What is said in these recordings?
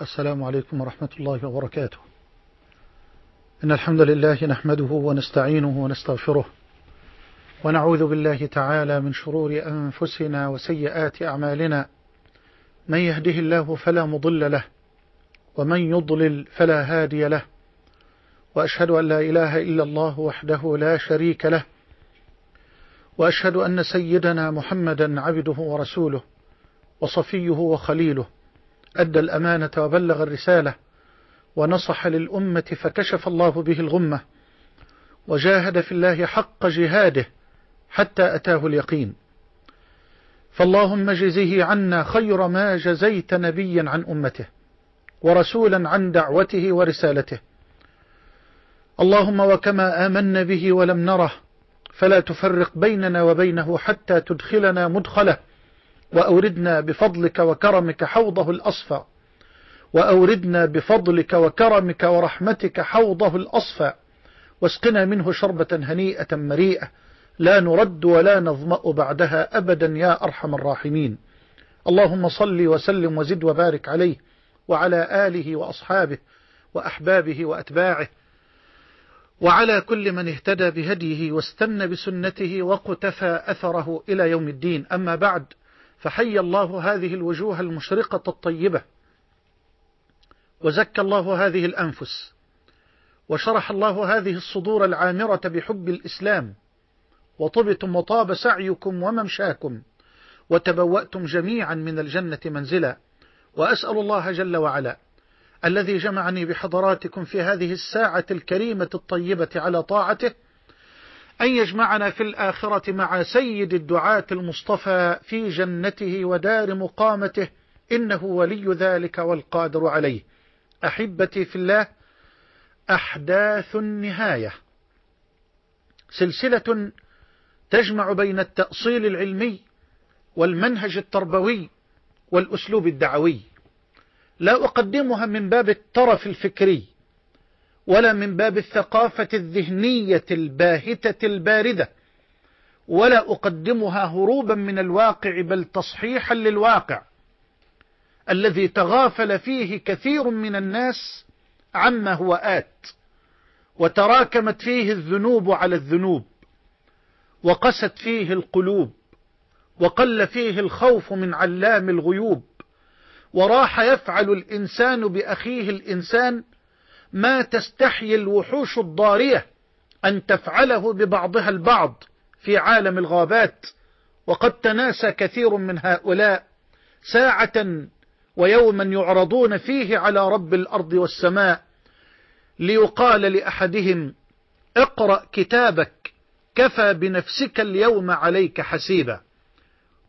السلام عليكم ورحمة الله وبركاته. إن الحمد لله نحمده ونستعينه ونستغفره ونعوذ بالله تعالى من شرور أنفسنا وسيئات أعمالنا. من يهده الله فلا مضل له ومن يضلل فلا هادي له. وأشهد أن لا إله إلا الله وحده لا شريك له. وأشهد أن سيدنا محمدا عبده ورسوله وصفيه وخليله. أدى الأمانة وبلغ الرسالة ونصح للأمة فكشف الله به الغمة وجاهد في الله حق جهاده حتى أتاه اليقين. فاللهم جزه عنا خير ما جزيت نبيا عن أمته ورسولا عن دعوته ورسالته. اللهم وكما آمنا به ولم نره فلا تفرق بيننا وبينه حتى تدخلنا مدخله. وأوردنا بفضلك وكرمك حوضه الأصفى. وأوردنا بفضلك وكرمك ورحمتك حوضه الأصفى. واسقنا منه شربة هنيئة مريئة. لا نرد ولا نظمأ بعدها أبدا يا أرحم الراحمين. اللهم صل وسلم وزد وبارك عليه وعلى آله وأصحابه وأحبابه وأتباعه. وعلى كل من اهتدى بهديه واستنى بسنته وقتفى أثره إلى يوم الدين. أما بعد فحي الله هذه الوجوه المشرقة الطيبة. وزكى الله هذه الأنفس. وشرح الله هذه الصدور العامرة بحب الإسلام. وطبتم وطاب سعيكم وممشاكم. وتبوأتم جميعا من الجنة منزلا. وأسأل الله جل وعلا الذي جمعني بحضراتكم في هذه الساعة الكريمة الطيبة على طاعته أن يجمعنا في الآخرة مع سيد الدعاة المصطفى في جنته ودار مقامته إنه ولي ذلك والقادر عليه. أحبتي في الله أحداث النهاية. سلسلة تجمع بين التأصيل العلمي والمنهج التربوي والأسلوب الدعوي. لا أقدمها من باب الترف الفكري. ولا من باب الثقافة الذهنية الباهتة الباردة ولا أقدمها هروبا من الواقع بل تصحيحا للواقع الذي تغافل فيه كثير من الناس عما هو آت وتراكمت فيه الذنوب على الذنوب وقست فيه القلوب وقل فيه الخوف من علام الغيوب وراح يفعل الإنسان بأخيه الإنسان ما تستحيي الوحوش الضارية أن تفعله ببعضها البعض في عالم الغابات وقد تناسى كثير من هؤلاء ساعة ويوما يعرضون فيه على رب الأرض والسماء ليقال لأحدهم اقرأ كتابك كفى بنفسك اليوم عليك حسيبا.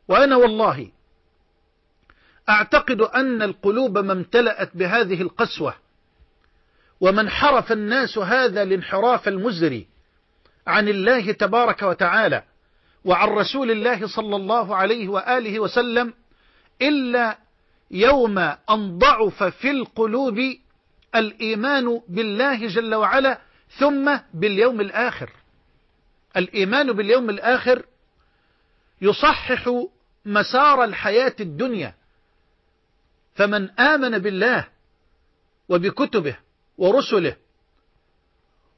وأنا والله أعتقد أن القلوب ما امتلأت بهذه القسوة ومن حرف الناس هذا الانحراف المزري عن الله تبارك وتعالى وعن رسول الله صلى الله عليه وآله وسلم إلا يوم أن ضعف في القلوب الإيمان بالله جل وعلا ثم باليوم الآخر. الإيمان باليوم الآخر يصحح مسار الحياة الدنيا. فمن آمن بالله وبكتبه ورسله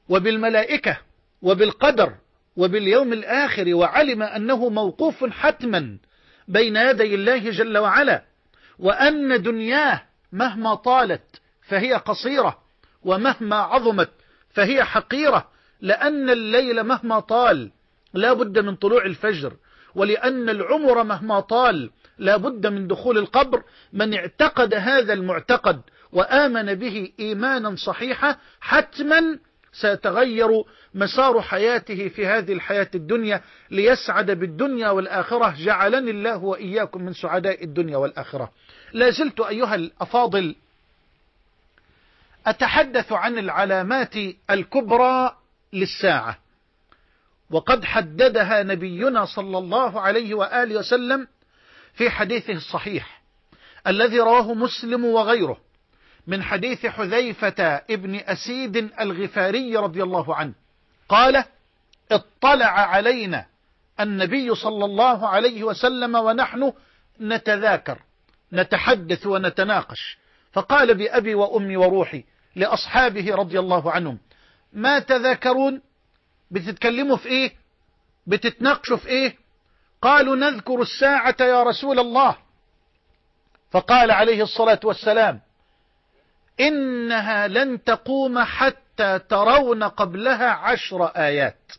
وبالملائكة وبالقدر وباليوم الآخر وعلم أنه موقوف حتما بين يدي الله جل وعلا وأن دنياه مهما طالت فهي قصيرة ومهما عظمت فهي حقيرة لأن الليل مهما طال لا بد من طلوع الفجر ولأن العمر مهما طال لا بد من دخول القبر. من اعتقد هذا المعتقد وآمن به إيمانا صحيحا حتما سيتغير مسار حياته في هذه الحياة الدنيا ليسعد بالدنيا والآخرة. جعلني الله وإياكم من سعداء الدنيا والآخرة. لا زلت أيها الأفاضل أتحدث عن العلامات الكبرى للساعة. وقد حددها نبينا صلى الله عليه وآله وسلم في حديثه الصحيح الذي رواه مسلم وغيره. من حديث حذيفة ابن أسيد الغفاري رضي الله عنه. قال اطلع علينا النبي صلى الله عليه وسلم ونحن نتذاكر نتحدث ونتناقش. فقال بأبي وأمي وروحي لأصحابه رضي الله عنهم ما تذاكرون؟ بتتكلموا في إيه؟ بتتناقشوا في إيه؟ قالوا نذكر الساعة يا رسول الله. فقال عليه الصلاة والسلام إنها لن تقوم حتى ترون قبلها عشر آيات.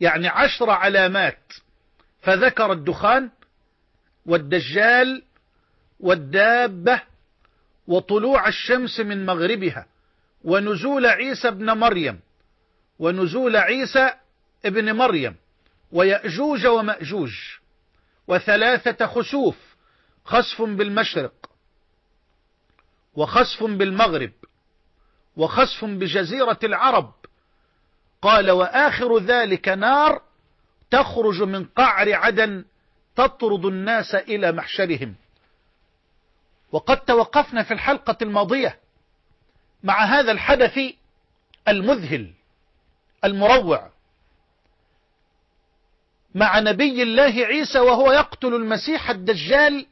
يعني عشر علامات. فذكر الدخان والدجال والدابة وطلوع الشمس من مغربها ونزول عيسى ابن مريم ونزول عيسى ابن مريم ويأجوج ومأجوج وثلاثة خسوف خسف بالمشرق وخسف بالمغرب وخسف بجزيرة العرب. قال وآخر ذلك نار تخرج من قعر عدن تطرد الناس إلى محشرهم. وقد توقفنا في الحلقة الماضية مع هذا الحدث المذهل المروع. مع نبي الله عيسى وهو يقتل المسيح الدجال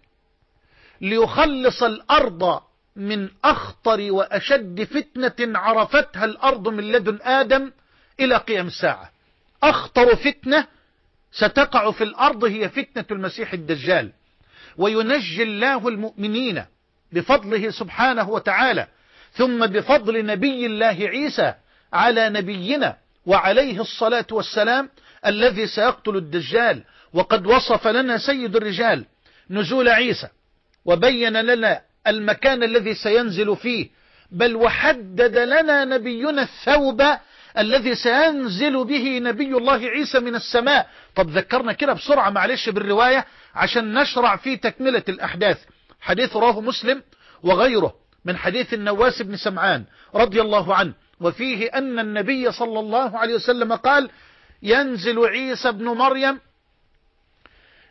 ليخلص الأرض من أخطر وأشد فتنة عرفتها الأرض من لدن آدم إلى قيام الساعة. أخطر فتنة ستقع في الأرض هي فتنة المسيح الدجال. وينجي الله المؤمنين بفضله سبحانه وتعالى ثم بفضل نبي الله عيسى على نبينا وعليه الصلاة والسلام الذي سيقتل الدجال. وقد وصف لنا سيد الرجال نزول عيسى وبين لنا المكان الذي سينزل فيه بل وحدد لنا نبينا الثوب الذي سينزل به نبي الله عيسى من السماء. طب ذكرنا كده بسرعة معلش بالرواية عشان نشرع في تكملة الأحداث. حديث رواه مسلم وغيره من حديث النواس بن سمعان رضي الله عنه. وفيه أن النبي صلى الله عليه وسلم قال ينزل عيسى بن مريم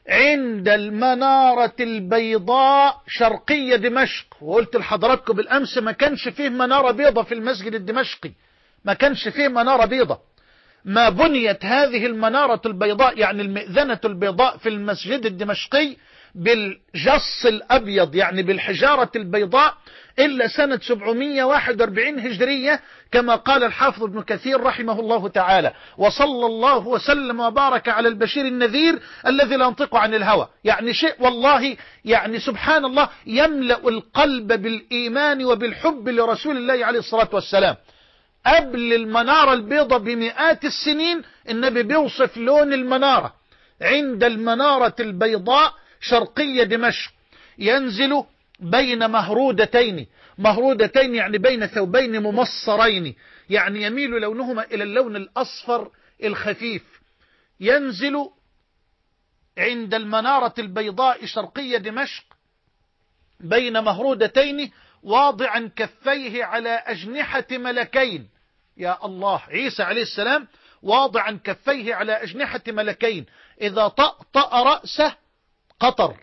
عند المنارة البيضاء شرقية دمشق. وقلت لحضراتكم بالأمس ما كانش فيه منارة بيضة في المسجد الدمشقي. ما كانش فيه منارة بيضة. ما بنيت هذه المنارة البيضاء يعني المئذنة البيضاء في المسجد الدمشقي بالجص الأبيض يعني بالحجارة البيضاء إلا سنة 741 هجرية كما قال الحافظ ابن كثير رحمه الله تعالى. وصلى الله وسلم وبارك على البشير النذير الذي لا ينطق عن الهوى. يعني شيء والله يعني سبحان الله يملأ القلب بالإيمان وبالحب لرسول الله عليه الصلاة والسلام. قبل المنارة البيضة بمئات السنين النبي بيوصف لون المنارة. عند المنارة البيضاء شرقية دمشق ينزل بين مهرودتين. مهرودتين يعني بين ثوبين ممصرين يعني يميل لونهما إلى اللون الأصفر الخفيف. ينزل عند المنارة البيضاء شرقية دمشق بين مهرودتين واضعا كفيه على أجنحة ملكين. يا الله عيسى عليه السلام واضعا كفيه على أجنحة ملكين. إذا طأطأ رأسه قطر.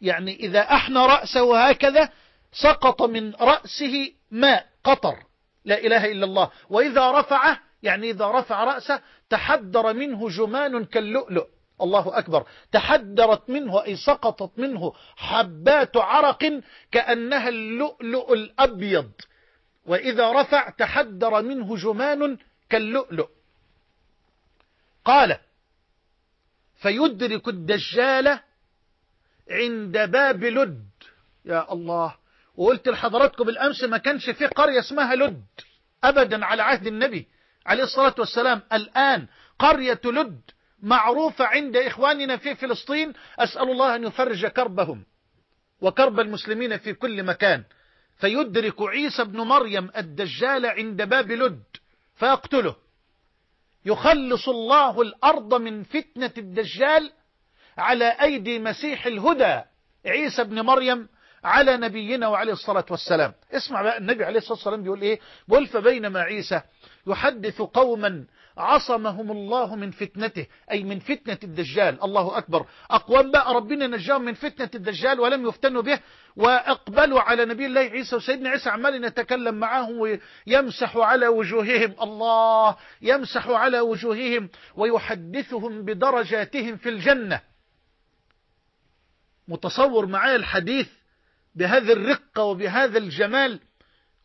يعني إذا أحنى رأسه هكذا سقط من رأسه ماء قطر. لا إله إلا الله. وإذا رفعه يعني إذا رفع رأسه تحدر منه جمان كاللؤلؤ. الله أكبر. تحدرت منه أي سقطت منه حبات عرق كأنها اللؤلؤ الأبيض. وإذا رفع تحدر منه جمان كاللؤلؤ. قال فيدرك الدجال عند باب لد. يا الله. وقلت لحضراتكم بالأمس ما كانش في قرية اسمها لد أبدا على عهد النبي عليه الصلاة والسلام. الآن قرية لد معروفة عند إخواننا في فلسطين. أسأل الله أن يفرج كربهم وكرب المسلمين في كل مكان. فيدرك عيسى بن مريم الدجال عند باب لد. فيقتله يخلص الله الأرض من فتنة الدجال على أيدي مسيح الهدى عيسى بن مريم على نبينا وعليه الصلاة والسلام. اسمع بقى النبي عليه الصلاة والسلام بيقول إيه؟ بيقول فبينما عيسى يحدث قوما عصمهم الله من فتنته أي من فتنة الدجال. الله أكبر. أقوام بقى ربنا نجاهم من فتنة الدجال ولم يفتنوا به وأقبلوا على نبي الله عيسى وسيدنا عيسى عمال يتكلم معهم ويمسح على وجوههم. الله يمسح على وجوههم ويحدثهم بدرجاتهم في الجنة. متصور معايا الحديث بهذه الرقة وبهذا الجمال.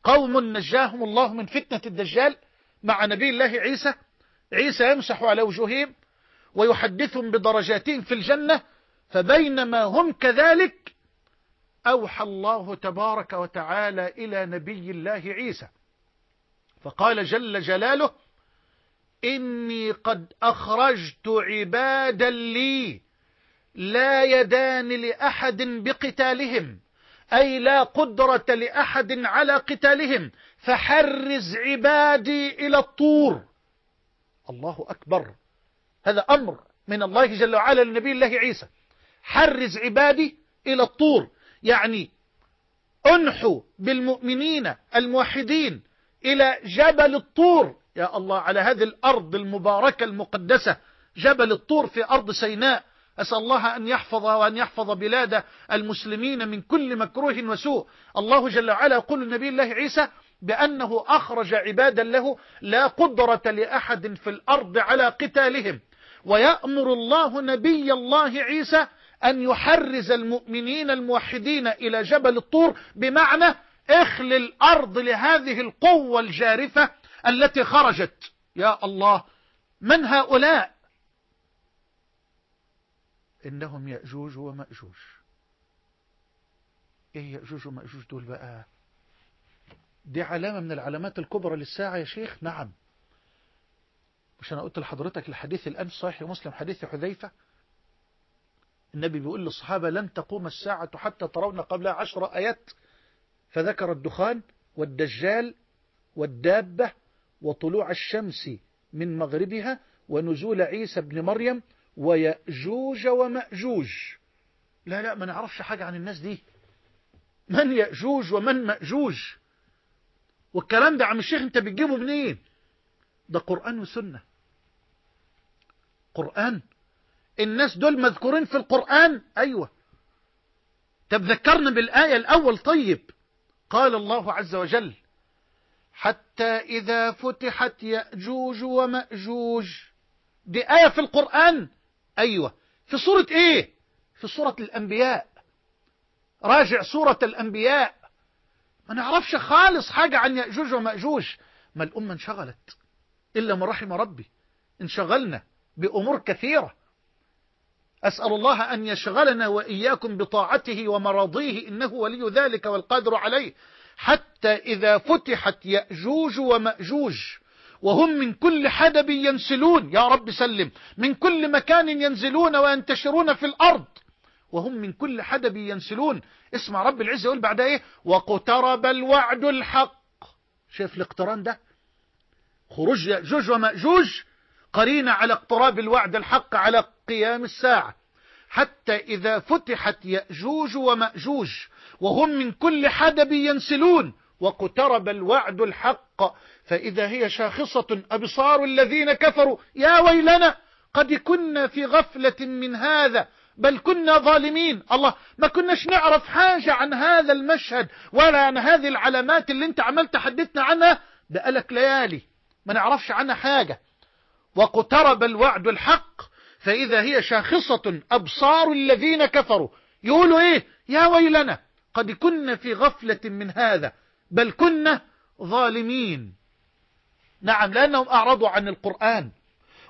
قوم نجاهم الله من فتنة الدجال مع نبي الله عيسى. عيسى يمسح على وجوههم ويحدثهم بدرجاتهم في الجنة فبينما هم كذلك أوحى الله تبارك وتعالى إلى نبي الله عيسى. فقال جل جلاله إني قد أخرجت عبادا لي لا يدان لأحد بقتالهم أي لا قدرة لأحد على قتالهم فحرز عبادي إلى الطور. الله أكبر. هذا أمر من الله جل وعلا لنبي الله عيسى. حرز عبادي إلى الطور. يعني أنحوا بالمؤمنين الموحدين إلى جبل الطور. يا الله على هذه الأرض المباركة المقدسة جبل الطور في أرض سيناء. أسأل الله أن يحفظ وأن يحفظ بلاد المسلمين من كل مكروه وسوء. الله جل وعلا يقول النبي الله عيسى بأنه أخرج عبادا له لا قدرة لأحد في الأرض على قتالهم. ويأمر الله نبي الله عيسى أن يحرز المؤمنين الموحدين إلى جبل الطور بمعنى اخل الأرض لهذه القوة الجارفة التي خرجت. يا الله من هؤلاء؟ إنهم يأجوج ومأجوج. إيه يأجوج ومأجوج دول بقى؟ دي علامة من العلامات الكبرى للساعة يا شيخ؟ نعم. مش أنا قلت لحضرتك الحديث الآن صحيح مسلم حديث حذيفة. النبي بيقول للصحابة لن تقوم الساعة حتى ترون قبلها عشر آيات. فذكر الدخان والدجال والدابة وطلوع الشمس من مغربها ونزول عيسى بن مريم ويأجوج ومأجوج. لا لا ما نعرفش حاجة عن الناس دي. من يأجوج ومن مأجوج؟ والكلام ده عم الشيخ انت بتجيبه منين؟ ده قرآن وسنة. قرآن. الناس دول مذكورين في القرآن؟ أيوة. طب ذكرنا بالآية الأول طيب. قال الله عز وجل حتى إذا فتحت يأجوج ومأجوج. دي آية في القرآن. أيوة. في سورة إيه؟ في سورة الأنبياء. راجع سورة الأنبياء. ما نعرفش خالص حاجة عن يأجوج ومأجوج. ما الأمة انشغلت إلا من رحم ربي. انشغلنا بأمور كثيرة. أسأل الله أن يشغلنا وإياكم بطاعته ومراضيه. إنه ولي ذلك والقادر عليه. حتى إذا فتحت يأجوج ومأجوج. وهم من كل حدب ينسلون. يا رب سلم. من كل مكان ينزلون وينتشرون في الأرض. وهم من كل حدب ينسلون. اسمع رب العزة يقول بعد إيه؟ واقترب الوعد الحق. شايف الاقتران ده؟ خروج يأجوج ومأجوج قرينة على اقتراب الوعد الحق على قيام الساعة. حتى إذا فتحت يأجوج ومأجوج وهم من كل حدب ينسلون. واقترب الوعد الحق. فإذا هي شاخصة أبصار الذين كفروا. يا ويلنا قد كنا في غفلة من هذا بل كنا ظالمين. الله ما كناش نعرف حاجة عن هذا المشهد ولا عن هذه العلامات اللي انت عملت حدثنا عنها. بقالك ليالي ما نعرفش عنها حاجة. واقترب الوعد الحق فإذا هي شاخصة أبصار الذين كفروا. يقولوا إيه؟ يا ويلنا قد كنا في غفلة من هذا بل كنا ظالمين. نعم لأنهم أعرضوا عن القرآن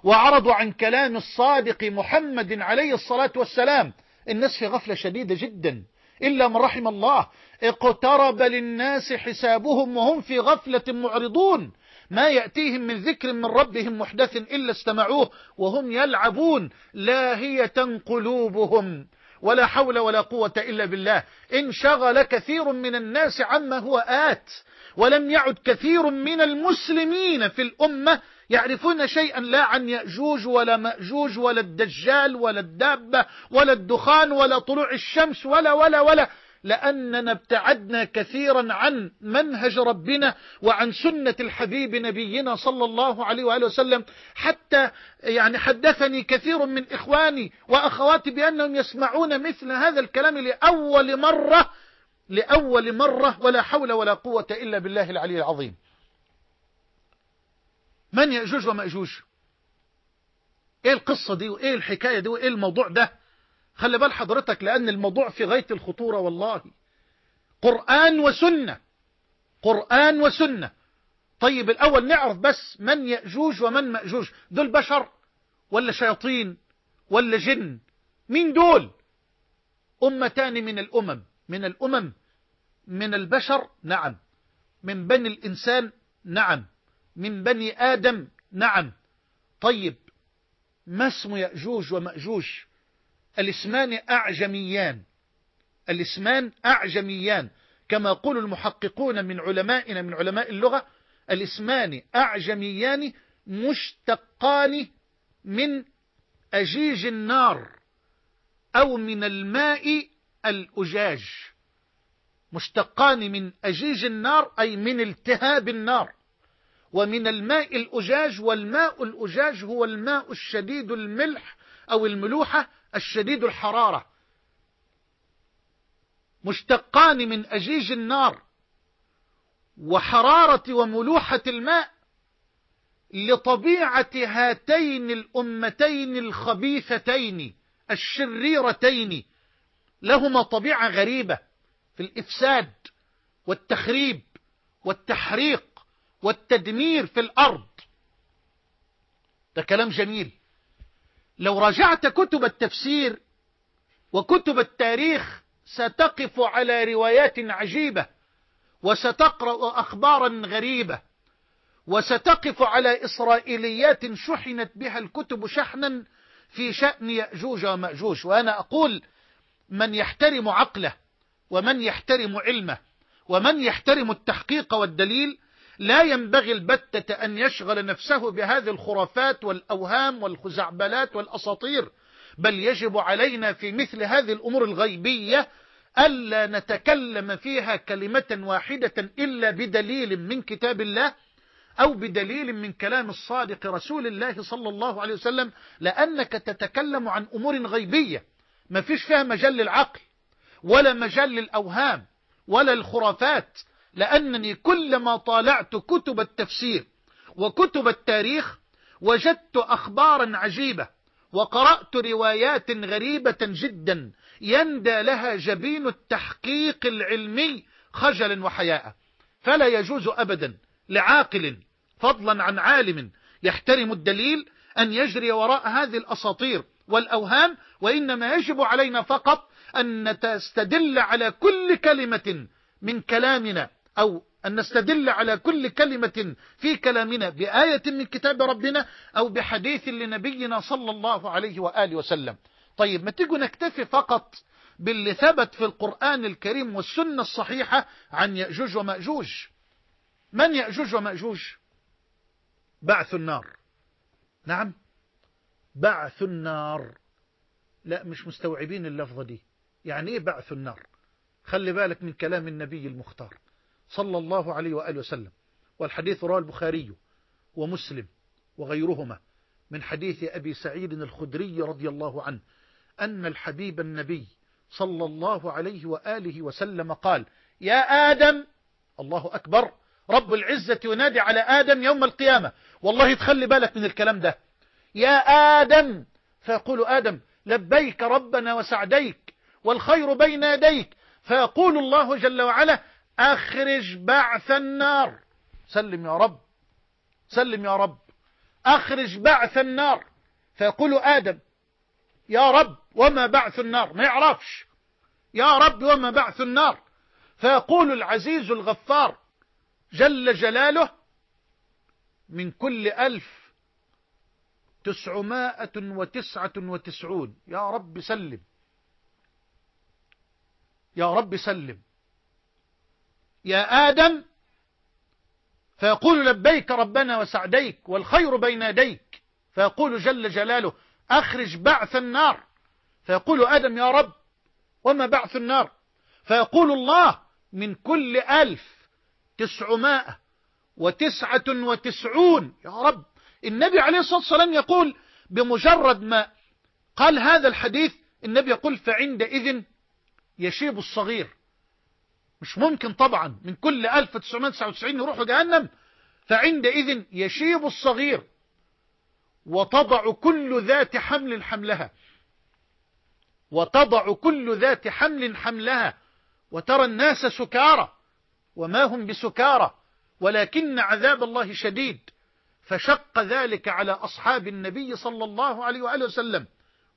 وعرضوا عن كلام الصادق محمد عليه الصلاة والسلام. الناس في غفلة شديدة جدا. إلا من رحم الله اقترب للناس حسابهم وهم في غفلة معرضون. ما يأتيهم من ذكر من ربهم محدث إلا استمعوه وهم يلعبون. لاهية قلوبهم ولا حول ولا قوة إلا بالله. انشغل كثير من الناس عما هو آت. ولم يعد كثير من المسلمين في الأمة يعرفون شيئا لا عن يأجوج ولا مأجوج ولا الدجال ولا الدابة ولا الدخان ولا طلوع الشمس ولا ولا ولا لأننا ابتعدنا كثيرا عن منهج ربنا وعن سنة الحبيب نبينا صلى الله عليه وآله وسلم. حتى يعني حدثني كثير من إخواني وأخواتي بأنهم يسمعون مثل هذا الكلام لأول مرة لأول مرة ولا حول ولا قوة إلا بالله العلي العظيم. من يأجوج ومأجوج؟ إيه القصة دي وإيه الحكاية دي وإيه الموضوع ده؟ خلي بال حضرتك لأن الموضوع في غاية الخطورة والله. قرآن وسنة. قرآن وسنة. طيب الأول نعرف بس من يأجوج ومن مأجوج. دول بشر ولا شياطين ولا جن؟ مين دول؟ أمتان من الأمم. من الأمم. من البشر نعم. من بني الإنسان نعم. من بني آدم نعم. طيب ما اسم يأجوج ومأجوج؟ الاسمان أعجميان. الاسمان أعجميان. كما يقول المحققون من علمائنا من علماء اللغة الاسمان أعجميان مشتقان من أجيج النار أو من الماء الأجاج. مشتقان من أجيج النار أي من التهاب النار. ومن الماء الأجاج والماء الأجاج هو الماء الشديد الملح أو الملوحة الشديد الحرارة. مشتقان من أجيج النار. وحرارة وملوحة الماء لطبيعة هاتين الأمتين الخبيثتين الشريرتين لهما طبيعة غريبة. الإفساد والتخريب والتحريق والتدمير في الأرض. ده كلام جميل. لو رجعت كتب التفسير وكتب التاريخ ستقف على روايات عجيبة وستقرأ أخبارا غريبة وستقف على إسرائيليات شحنت بها الكتب شحنا في شأن يأجوج ومأجوج. وأنا أقول من يحترم عقله ومن يحترم علمه ومن يحترم التحقيق والدليل لا ينبغي البتة أن يشغل نفسه بهذه الخرافات والأوهام والخزعبلات والأساطير بل يجب علينا في مثل هذه الأمور الغيبية ألا نتكلم فيها كلمة واحدة إلا بدليل من كتاب الله أو بدليل من كلام الصادق رسول الله صلى الله عليه وسلم لأنك تتكلم عن أمور غيبية. ما فيش فيها مجال للعقل. ولا مجال للأوهام ولا الخرافات لأنني كلما طالعت كتب التفسير وكتب التاريخ وجدت أخبارا عجيبة وقرأت روايات غريبة جدا يندى لها جبين التحقيق العلمي خجلا وحياء. فلا يجوز أبدا لعاقل فضلا عن عالم يحترم الدليل أن يجري وراء هذه الأساطير والأوهام وإنما يجب علينا فقط أن نستدل على كل كلمة من كلامنا أو أن نستدل على كل كلمة في كلامنا بآية من كتاب ربنا أو بحديث لنبينا صلى الله عليه وآله وسلم. طيب ما تيجوا نكتفي فقط باللي ثبت في القرآن الكريم والسنة الصحيحة عن يأجوج ومأجوج. من يأجوج ومأجوج؟ بعث النار. نعم؟ بعث النار. لا مش مستوعبين اللفظة دي. يعني إيه بعث النار؟ خلي بالك من كلام النبي المختار صلى الله عليه وآله وسلم والحديث رواه البخاري ومسلم وغيرهما من حديث أبي سعيد الخدري رضي الله عنه أن الحبيب النبي صلى الله عليه وآله وسلم قال يا آدم الله أكبر رب العزة ينادي على آدم يوم القيامة. والله تخلي بالك من الكلام ده. يا آدم فيقول آدم لبيك ربنا وسعديك والخير بين يديك. فيقول الله جل وعلا أخرج بعث النار. سلم يا رب. سلم يا رب. أخرج بعث النار. فيقول آدم يا رب وما بعث النار؟ ما يعرفش. يا رب وما بعث النار. فيقول العزيز الغفار جل جلاله من كل ألف تسعمائة وتسعة وتسعون. يا رب سلم. يا رب سلم. يا آدم فيقول لبيك ربنا وسعديك والخير بين يديك. فيقول جل جلاله أخرج بعث النار. فيقول آدم يا رب وما بعث النار؟ فيقول الله من كل ألف تسعمائة وتسعة وتسعون. يا رب النبي عليه الصلاة والسلام يقول بمجرد ما قال هذا الحديث النبي يقول فعندئذ يشيب الصغير. مش ممكن طبعا من كل 1999 يروحوا جهنم. فعندئذ يشيب الصغير. وتضع كل ذات حمل حملها. وتضع كل ذات حمل حملها. وترى الناس سكارى. وما هم بسكارى. ولكن عذاب الله شديد. فشق ذلك على أصحاب النبي صلى الله عليه وآله وسلم.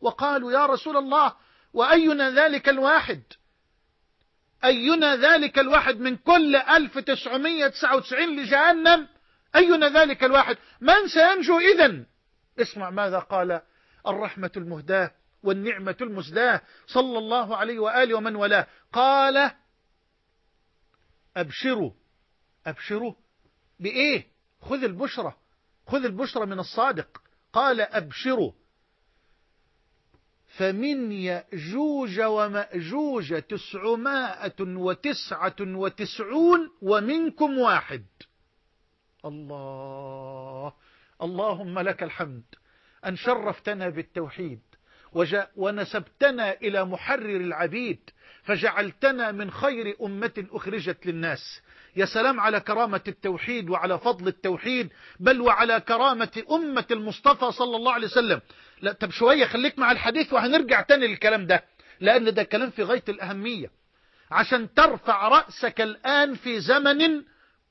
وقالوا يا رسول الله وأينا ذلك الواحد؟ أينا ذلك الواحد من كل 1999 لجهنم؟ أينا ذلك الواحد؟ من سينجو إذن؟ اسمع ماذا قال الرحمة المهداة والنعمة المزداة صلى الله عليه وآله ومن ولاه قال أبشروا. أبشروا بإيه؟ خذ البشرة. خذ البشرة من الصادق. قال أبشروا. فمن يأجوج ومأجوج تسعمائة وتسعة وتسعون ومنكم واحد. الله اللهم لك الحمد. أن شرفتنا بالتوحيد ونسبتنا إلى محرر العبيد فجعلتنا من خير أمة أخرجت للناس. يا سلام على كرامة التوحيد وعلى فضل التوحيد بل وعلى كرامة أمة المصطفى صلى الله عليه وسلم. لا طب شوية خليك مع الحديث وهنرجع تاني للكلام ده لأن ده كلام في غاية الأهمية. عشان ترفع رأسك الآن في زمن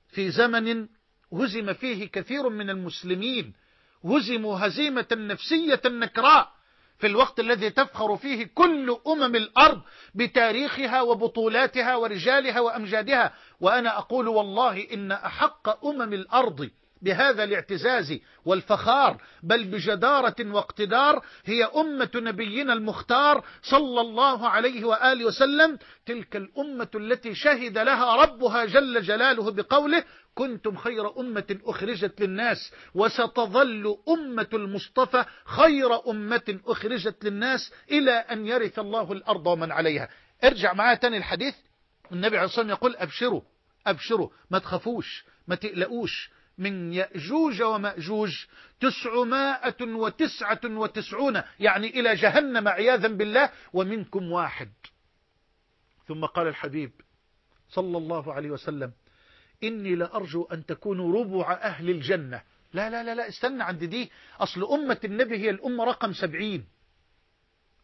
في زمن هزم فيه كثير من المسلمين هزموا هزيمة نفسية نكراء في الوقت الذي تفخر فيه كل أمم الأرض بتاريخها وبطولاتها ورجالها وأمجادها. وأنا أقول والله إن أحق أمم الأرض بهذا الاعتزاز والفخار بل بجدارة واقتدار هي أمة نبينا المختار صلى الله عليه وآله وسلم. تلك الأمة التي شهد لها ربها جل جلاله بقوله كنتم خير أمة أخرجت للناس وستظل أمة المصطفى خير أمة أخرجت للناس إلى أن يرث الله الأرض ومن عليها. ارجع معايا تاني الحديث. النبي عليه الصلاة والسلام يقول أبشروا أبشروا ما تخافوش ما تقلقوش. من يأجوج ومأجوج تسعمائة وتسعة وتسعون يعني إلى جهنم عياذا بالله ومنكم واحد. ثم قال الحبيب صلى الله عليه وسلم إني لأرجو أن تكونوا ربع أهل الجنة. لا لا لا لا استنى عند دي. أصل أمة النبي هي الأمة رقم سبعين.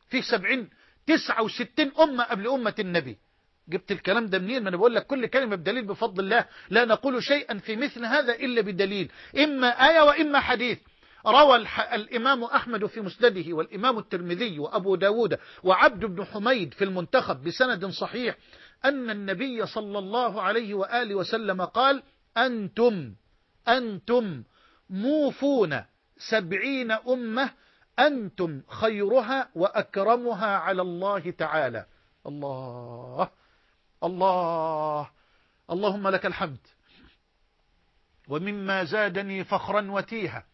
في سبعين تسعة وستين أمة قبل أمة النبي. جبت الكلام ده منين؟ ما أنا بقول لك كل كلمة بدليل بفضل الله. لا نقول شيئا في مثل هذا إلا بدليل. إما آية وإما حديث. روى الإمام أحمد في مسنده والإمام الترمذي وأبو داود وعبد بن حميد في المنتخب بسند صحيح أن النبي صلى الله عليه وآله وسلم قال أنتم أنتم موفون سبعين أمة أنتم خيرها وأكرمها على الله تعالى. الله. الله. اللهم لك الحمد. ومما زادني فخرا وتيها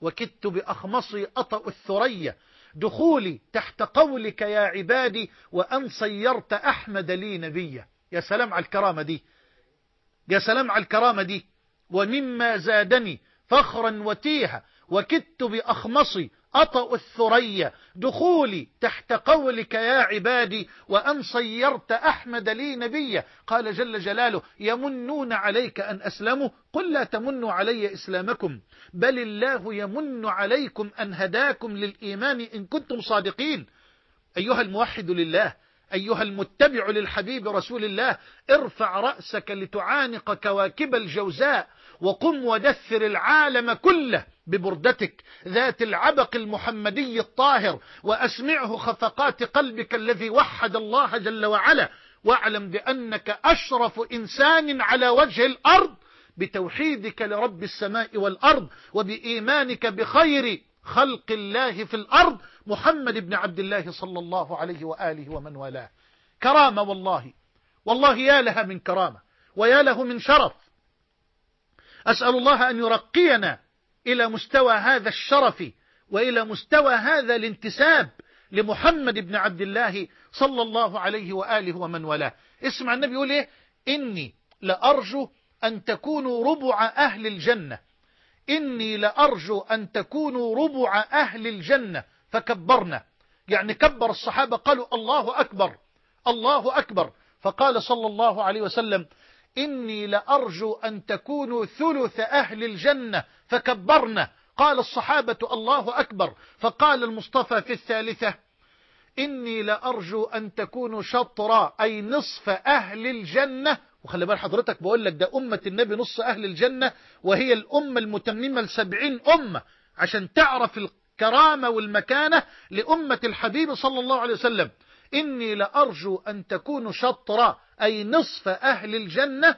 وكدت بأخمصي أطأ الثريا. دخولي تحت قولك يا عبادي وأن صيرت أحمد لي نبيا. يا سلام على الكرامة دي. يا سلام على الكرامة دي. ومما زادني فخرا وتيها وكدت بأخمصي أطأ الثريا دخولي تحت قولك يا عبادي وأن صيرت أحمد لي نبيا. قال جل جلاله يمنون عليك أن أسلموا؟ قل لا تمنوا علي إسلامكم بل الله يمن عليكم أن هداكم للإيمان إن كنتم صادقين. أيها الموحد لله أيها المتبع للحبيب رسول الله ارفع رأسك لتعانق كواكب الجوزاء وقم ودثر العالم كله. ببردتك ذات العبق المحمدي الطاهر وأسمعه خفقات قلبك الذي وحد الله جل وعلا. واعلم بأنك أشرف إنسان على وجه الأرض. بتوحيدك لرب السماء والأرض وبإيمانك بخير خلق الله في الأرض. محمد بن عبد الله صلى الله عليه وآله ومن والاه. كرامة والله. والله يا لها من كرامة ويا له من شرف. أسأل الله أن يرقينا إلى مستوى هذا الشرف وإلى مستوى هذا الانتساب لمحمد بن عبد الله صلى الله عليه وآله ومن والاه. اسمع النبي يقول إيه؟ إني لأرجو أن تكونوا ربع أهل الجنة. إني لأرجو أن تكونوا ربع أهل الجنة. فكبرنا. يعني كبر الصحابة قالوا الله أكبر الله أكبر. فقال صلى الله عليه وسلم إني لأرجو أن تكونوا ثلث أهل الجنة. فكبرنا. قال الصحابة الله أكبر. فقال المصطفى في الثالثة إني لأرجو أن تكونوا شطرا أي نصف أهل الجنة. وخلي بال حضرتك بقول لك ده أمة النبي نص أهل الجنة وهي الأمة المتممة لسبعين أمة عشان تعرف الكرامة والمكانة لأمة الحبيب صلى الله عليه وسلم. إني لأرجو أن تكونوا شطرا أي نصف أهل الجنة.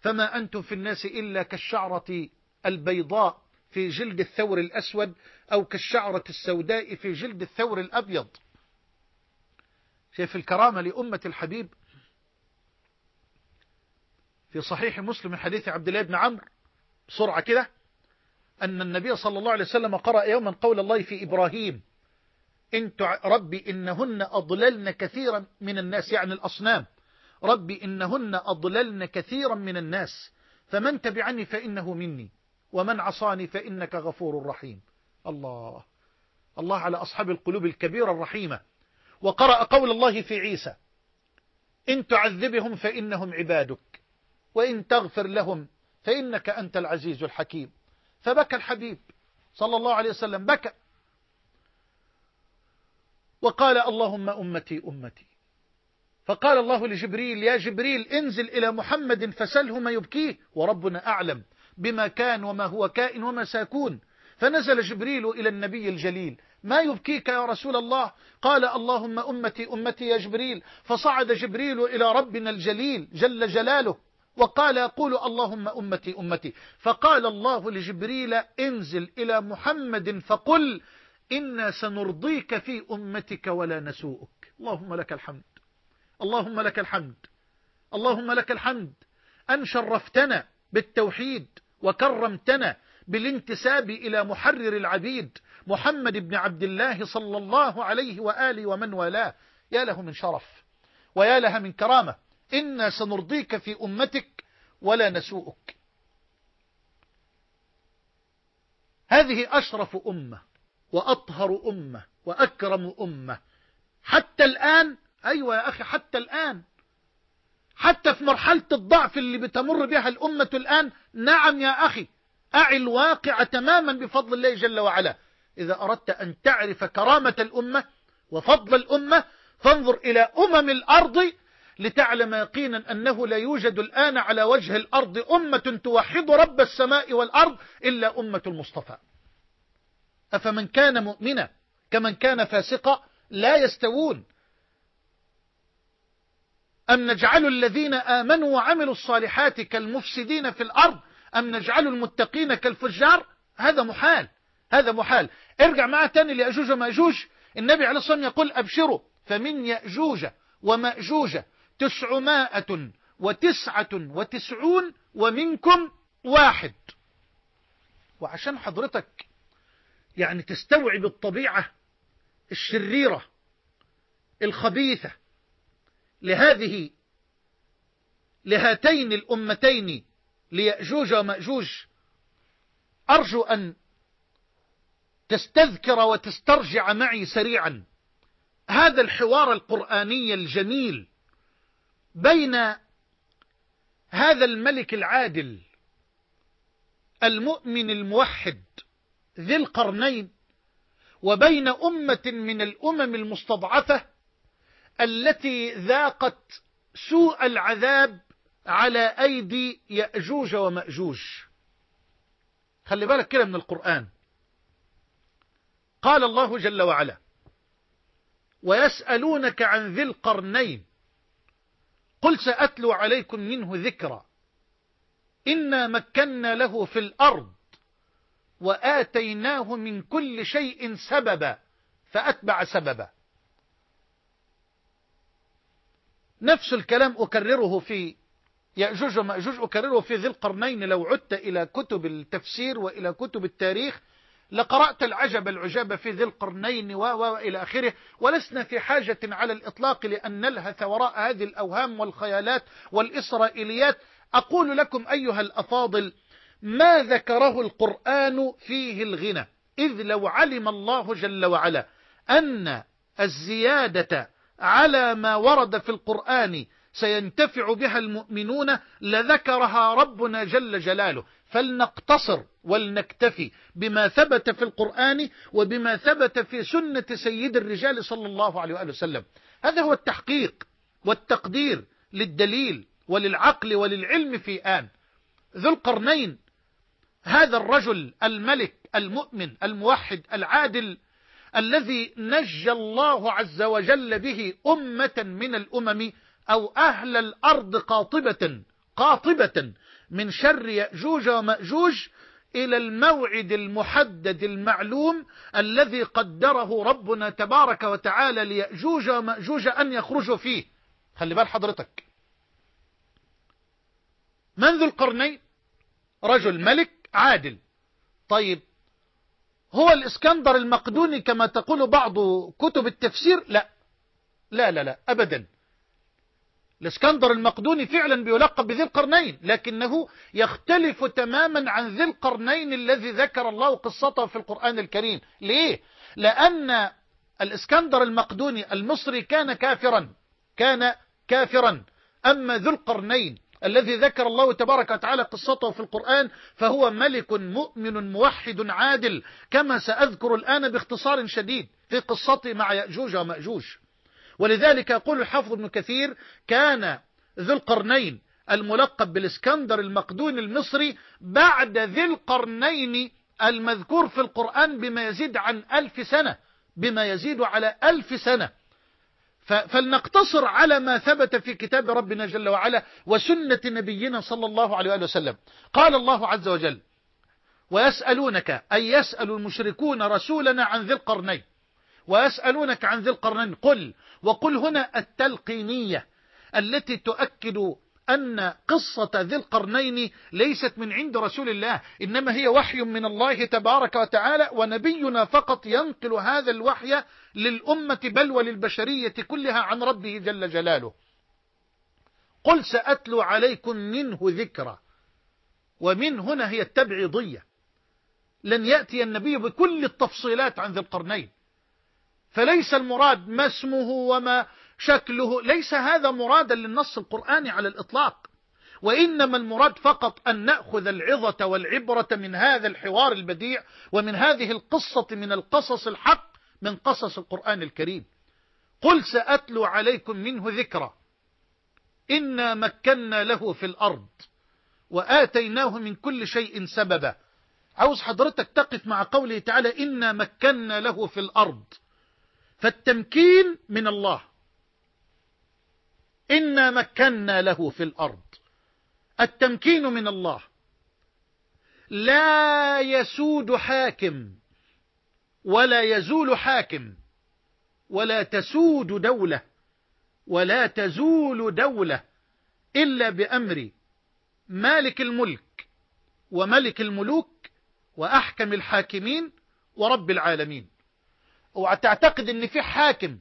فما أنتم في الناس إلا كالشعرة البيضاء في جلد الثور الأسود أو كالشعرة السوداء في جلد الثور الأبيض. شايف الكرامة لأمة الحبيب في صحيح مسلم من حديث عبد الله بن عمرو بسرعة كده أن النبي صلى الله عليه وسلم قرأ يوما قول الله في إبراهيم انت ربي إنهن أضللن كثيرا من الناس يعني الأصنام. ربي إنهن أضللن كثيرا من الناس فمن تبعني فإنه مني. ومن عصاني فإنك غفور رحيم. الله. الله على أصحاب القلوب الكبيرة الرحيمة. وقرأ قول الله في عيسى إن تعذبهم فإنهم عبادك وإن تغفر لهم فإنك أنت العزيز الحكيم. فبكى الحبيب صلى الله عليه وسلم بكى. وقال اللهم أمتي أمتي. فقال الله لجبريل يا جبريل انزل إلى محمد فسله ما يبكيه وربنا أعلم. بما كان وما هو كائن وما سيكون فنزل جبريل إلى النبي الجليل. ما يبكيك يا رسول الله؟ قال اللهم أمتي أمتي يا جبريل. فصعد جبريل إلى ربنا الجليل جل جلاله وقال يقول اللهم أمتي أمتي. فقال الله لجبريل انزل إلى محمد فقل إنا سنرضيك في أمتك ولا نسوءك. اللهم لك الحمد. اللهم لك الحمد. اللهم لك الحمد. أن شرفتنا بالتوحيد. وكرمتنا بالانتساب إلى محرر العبيد محمد بن عبد الله صلى الله عليه وآله ومن والاه. يا له من شرف ويا لها من كرامة. إنا سنرضيك في أمتك ولا نسوءك. هذه أشرف أمة وأطهر أمة وأكرم أمة. حتى الآن أيوة يا أخي حتى الآن حتى في مرحلة الضعف اللي بتمر بها الأمة الآن نعم يا أخي أعي الواقع تماما بفضل الله جل وعلا. إذا أردت أن تعرف كرامة الأمة وفضل الأمة فانظر إلى أمم الأرض لتعلم يقينا أنه لا يوجد الآن على وجه الأرض أمة توحد رب السماء والأرض إلا أمة المصطفى. أفمن كان مؤمنا كمن كان فاسقا لا يستوون. أم نجعل الذين آمنوا وعملوا الصالحات كالمفسدين في الأرض؟ أم نجعل المتقين كالفجار؟ هذا محال هذا محال. ارجع معاه تاني لأجوج ومأجوج. النبي عليه الصلاة والسلام يقول أبشروا فمن يأجوج ومأجوج تسعمائة وتسعة وتسعون ومنكم واحد. وعشان حضرتك يعني تستوعب الطبيعة الشريرة الخبيثة لهذه لهاتين الأمتين ليأجوج ومأجوج أرجو أن تستذكر وتسترجع معي سريعا هذا الحوار القرآني الجميل بين هذا الملك العادل المؤمن الموحد ذي القرنين وبين أمة من الأمم المستضعفة التي ذاقت سوء العذاب على أيدي يأجوج ومأجوج. خلي بالك كده من القرآن. قال الله جل وعلا ويسألونك عن ذي القرنين. قل سأتلو عليكم منه ذكرا. إنا مكنا له في الأرض وآتيناه من كل شيء سببا فأتبع سببا. نفس الكلام أكرره في يأجوج ومأجوج أكرره في ذي القرنين لو عدت إلى كتب التفسير وإلى كتب التاريخ لقرأت العجب العجاب في ذي القرنين وإلى آخره. ولسنا في حاجة على الإطلاق لأن نلهث وراء هذه الأوهام والخيالات والإسرائيليات. أقول لكم أيها الأفاضل ما ذكره القرآن فيه الغنى إذ لو علم الله جل وعلا أن الزيادة على ما ورد في القرآن سينتفع بها المؤمنون لذكرها ربنا جل جلاله. فلنقتصر ولنكتفي بما ثبت في القرآن وبما ثبت في سنة سيد الرجال صلى الله عليه وآله وسلم. هذا هو التحقيق والتقدير للدليل وللعقل وللعلم في آن. ذو القرنين هذا الرجل الملك المؤمن الموحد العادل الذي نجى الله عز وجل به أمة من الأمم أو أهل الأرض قاطبة قاطبة من شر يأجوج ومأجوج إلى الموعد المحدد المعلوم الذي قدره ربنا تبارك وتعالى ليأجوج ومأجوج أن يخرجوا فيه. خلي بال حضرتك. من ذو القرنين رجل ملك عادل. طيب هو الإسكندر المقدوني كما تقول بعض كتب التفسير؟ لا. لا لا لا أبدا. الإسكندر المقدوني فعلا بيلقب بذي القرنين لكنه يختلف تماما عن ذي القرنين الذي ذكر الله قصته في القرآن الكريم. ليه؟ لأن الإسكندر المقدوني المصري كان كافرا كان كافرا. أما ذو القرنين الذي ذكر الله تبارك وتعالى قصته في القرآن فهو ملك مؤمن موحد عادل كما سأذكر الآن باختصار شديد في قصته مع يأجوج ومأجوج. ولذلك يقول الحافظ ابن كثير كان ذو القرنين الملقب بالإسكندر المقدوني المصري بعد ذي القرنين المذكور في القرآن بما يزيد عن ألف سنة بما يزيد على ألف سنة. فلنقتصر على ما ثبت في كتاب ربنا جل وعلا وسنة نبينا صلى الله عليه وسلم. قال الله عز وجل ويسألونك أي يسأل المشركون رسولنا عن ذي القرنين. ويسألونك عن ذي القرنين. قل. وقل هنا التلقينية التي تؤكد أن قصة ذي القرنين ليست من عند رسول الله إنما هي وحي من الله تبارك وتعالى ونبينا فقط ينقل هذا الوحي للأمة بل وللبشرية كلها عن ربه جل جلاله. قل سأتلو عليكم منه ذكرى ومن هنا هي التبعيضية لن يأتي النبي بكل التفصيلات عن ذي القرنين. فليس المراد ما اسمه وما شكله ليس هذا مرادا للنص القرآني على الإطلاق. وإنما المراد فقط أن نأخذ العظة والعبرة من هذا الحوار البديع ومن هذه القصة من القصص الحق من قصص القرآن الكريم. قل سأتلو عليكم منه ذكرى. إنا مكنا له في الأرض وآتيناه من كل شيء سببا. عاوز حضرتك تقف مع قوله تعالى إنا مكنا له في الأرض. فالتمكين من الله. إنا مكنا له في الأرض. التمكين من الله. لا يسود حاكم ولا يزول حاكم ولا تسود دولة ولا تزول دولة إلا بأمر مالك الملك وملك الملوك وأحكم الحاكمين ورب العالمين. وتعتقد إن في حاكم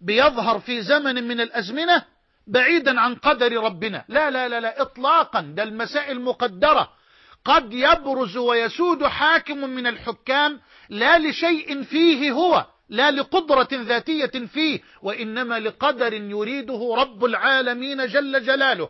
بيظهر في زمن من الأزمنة بعيدا عن قدر ربنا. لا لا لا لا إطلاقا. ده المسائل مقدرة. قد يبرز ويسود حاكم من الحكام لا لشيء فيه هو لا لقدرة ذاتية فيه وإنما لقدر يريده رب العالمين جل جلاله.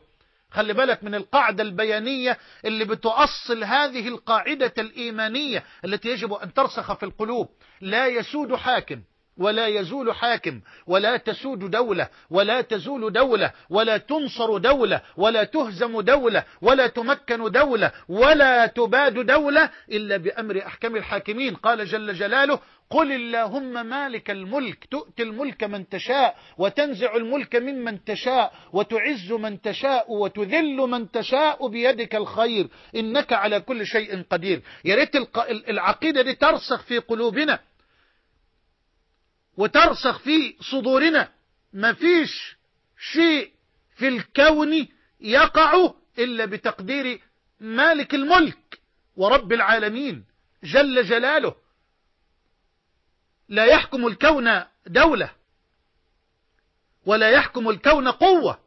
خلي بالك من القاعدة البيانية اللي بتؤصل هذه القاعدة الإيمانية التي يجب أن ترسخ في القلوب. لا يسود حاكم. ولا يزول حاكم ولا تسود دولة ولا تزول دولة ولا تنصر دولة ولا تهزم دولة ولا تمكن دولة ولا تباد دولة إلا بأمر أحكم الحاكمين. قال جل جلاله قل اللهم مالك الملك تؤتي الملك من تشاء وتنزع الملك ممن تشاء وتعز من تشاء وتذل من تشاء بيدك الخير إنك على كل شيء قدير. يا ريت العقيدة دي ترسخ في قلوبنا. وترسخ في صدورنا. ما فيش شيء في الكون يقع إلا بتقدير مالك الملك ورب العالمين جل جلاله. لا يحكم الكون دولة ولا يحكم الكون قوة.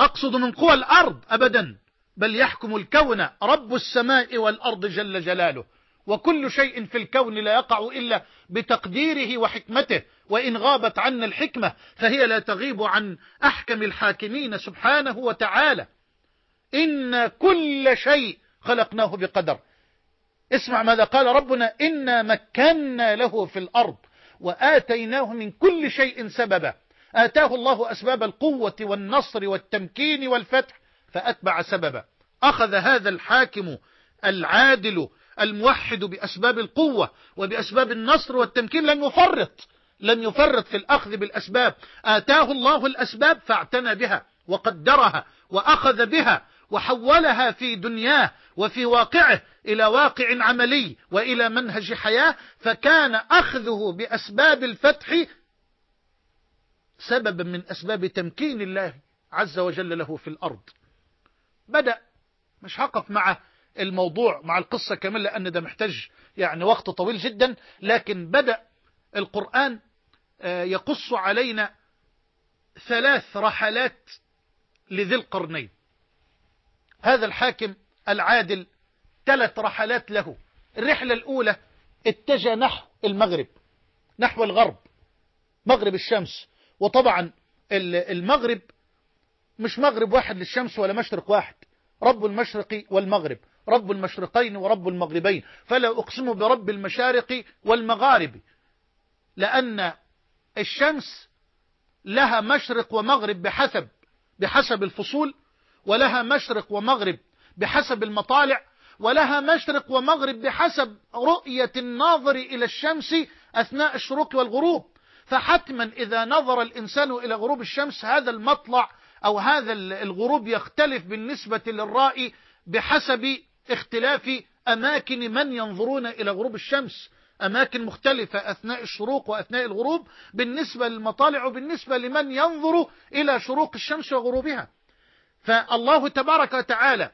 أقصد من قوى الأرض أبدا بل يحكم الكون رب السماء والأرض جل جلاله. وكل شيء في الكون لا يقع إلا بتقديره وحكمته وإن غابت عنا الحكمة فهي لا تغيب عن أحكم الحاكمين سبحانه وتعالى. إن كل شيء خلقناه بقدر. اسمع ماذا قال ربنا إنا مكنا له في الأرض وآتيناه من كل شيء سببا. آتاه الله أسباب القوة والنصر والتمكين والفتح فأتبع سببا. أخذ هذا الحاكم العادل الموحد بأسباب القوة وبأسباب النصر والتمكين لم يفرط لم يفرط في الأخذ بالأسباب. آتاه الله الأسباب فاعتنى بها وقدرها وأخذ بها وحولها في دنياه وفي واقعه إلى واقع عملي وإلى منهج حياة فكان أخذه بأسباب الفتح سببا من أسباب تمكين الله عز وجل له في الأرض. بدأ مش هقف مع الموضوع مع القصة كمان لأن ده محتاج يعني وقت طويل جدا لكن بدأ القرآن يقص علينا ثلاث رحلات لذي القرنين. هذا الحاكم العادل ثلاث رحلات له. الرحلة الأولى اتجه نحو المغرب نحو الغرب مغرب الشمس. وطبعا المغرب مش مغرب واحد للشمس ولا مشرق واحد رب المشرق والمغرب. رب المشرقين ورب المغربين فلا أقسم برب المشارق والمغارب لأن الشمس لها مشرق ومغرب بحسب بحسب الفصول ولها مشرق ومغرب بحسب المطالع ولها مشرق ومغرب بحسب رؤية الناظر إلى الشمس أثناء الشروق والغروب. فحتما إذا نظر الإنسان إلى غروب الشمس هذا المطلع أو هذا الغروب يختلف بالنسبة للرائي بحسب اختلاف أماكن من ينظرون إلى غروب الشمس. أماكن مختلفة أثناء الشروق وأثناء الغروب بالنسبة للمطالع وبالنسبة لمن ينظر إلى شروق الشمس وغروبها. فالله تبارك وتعالى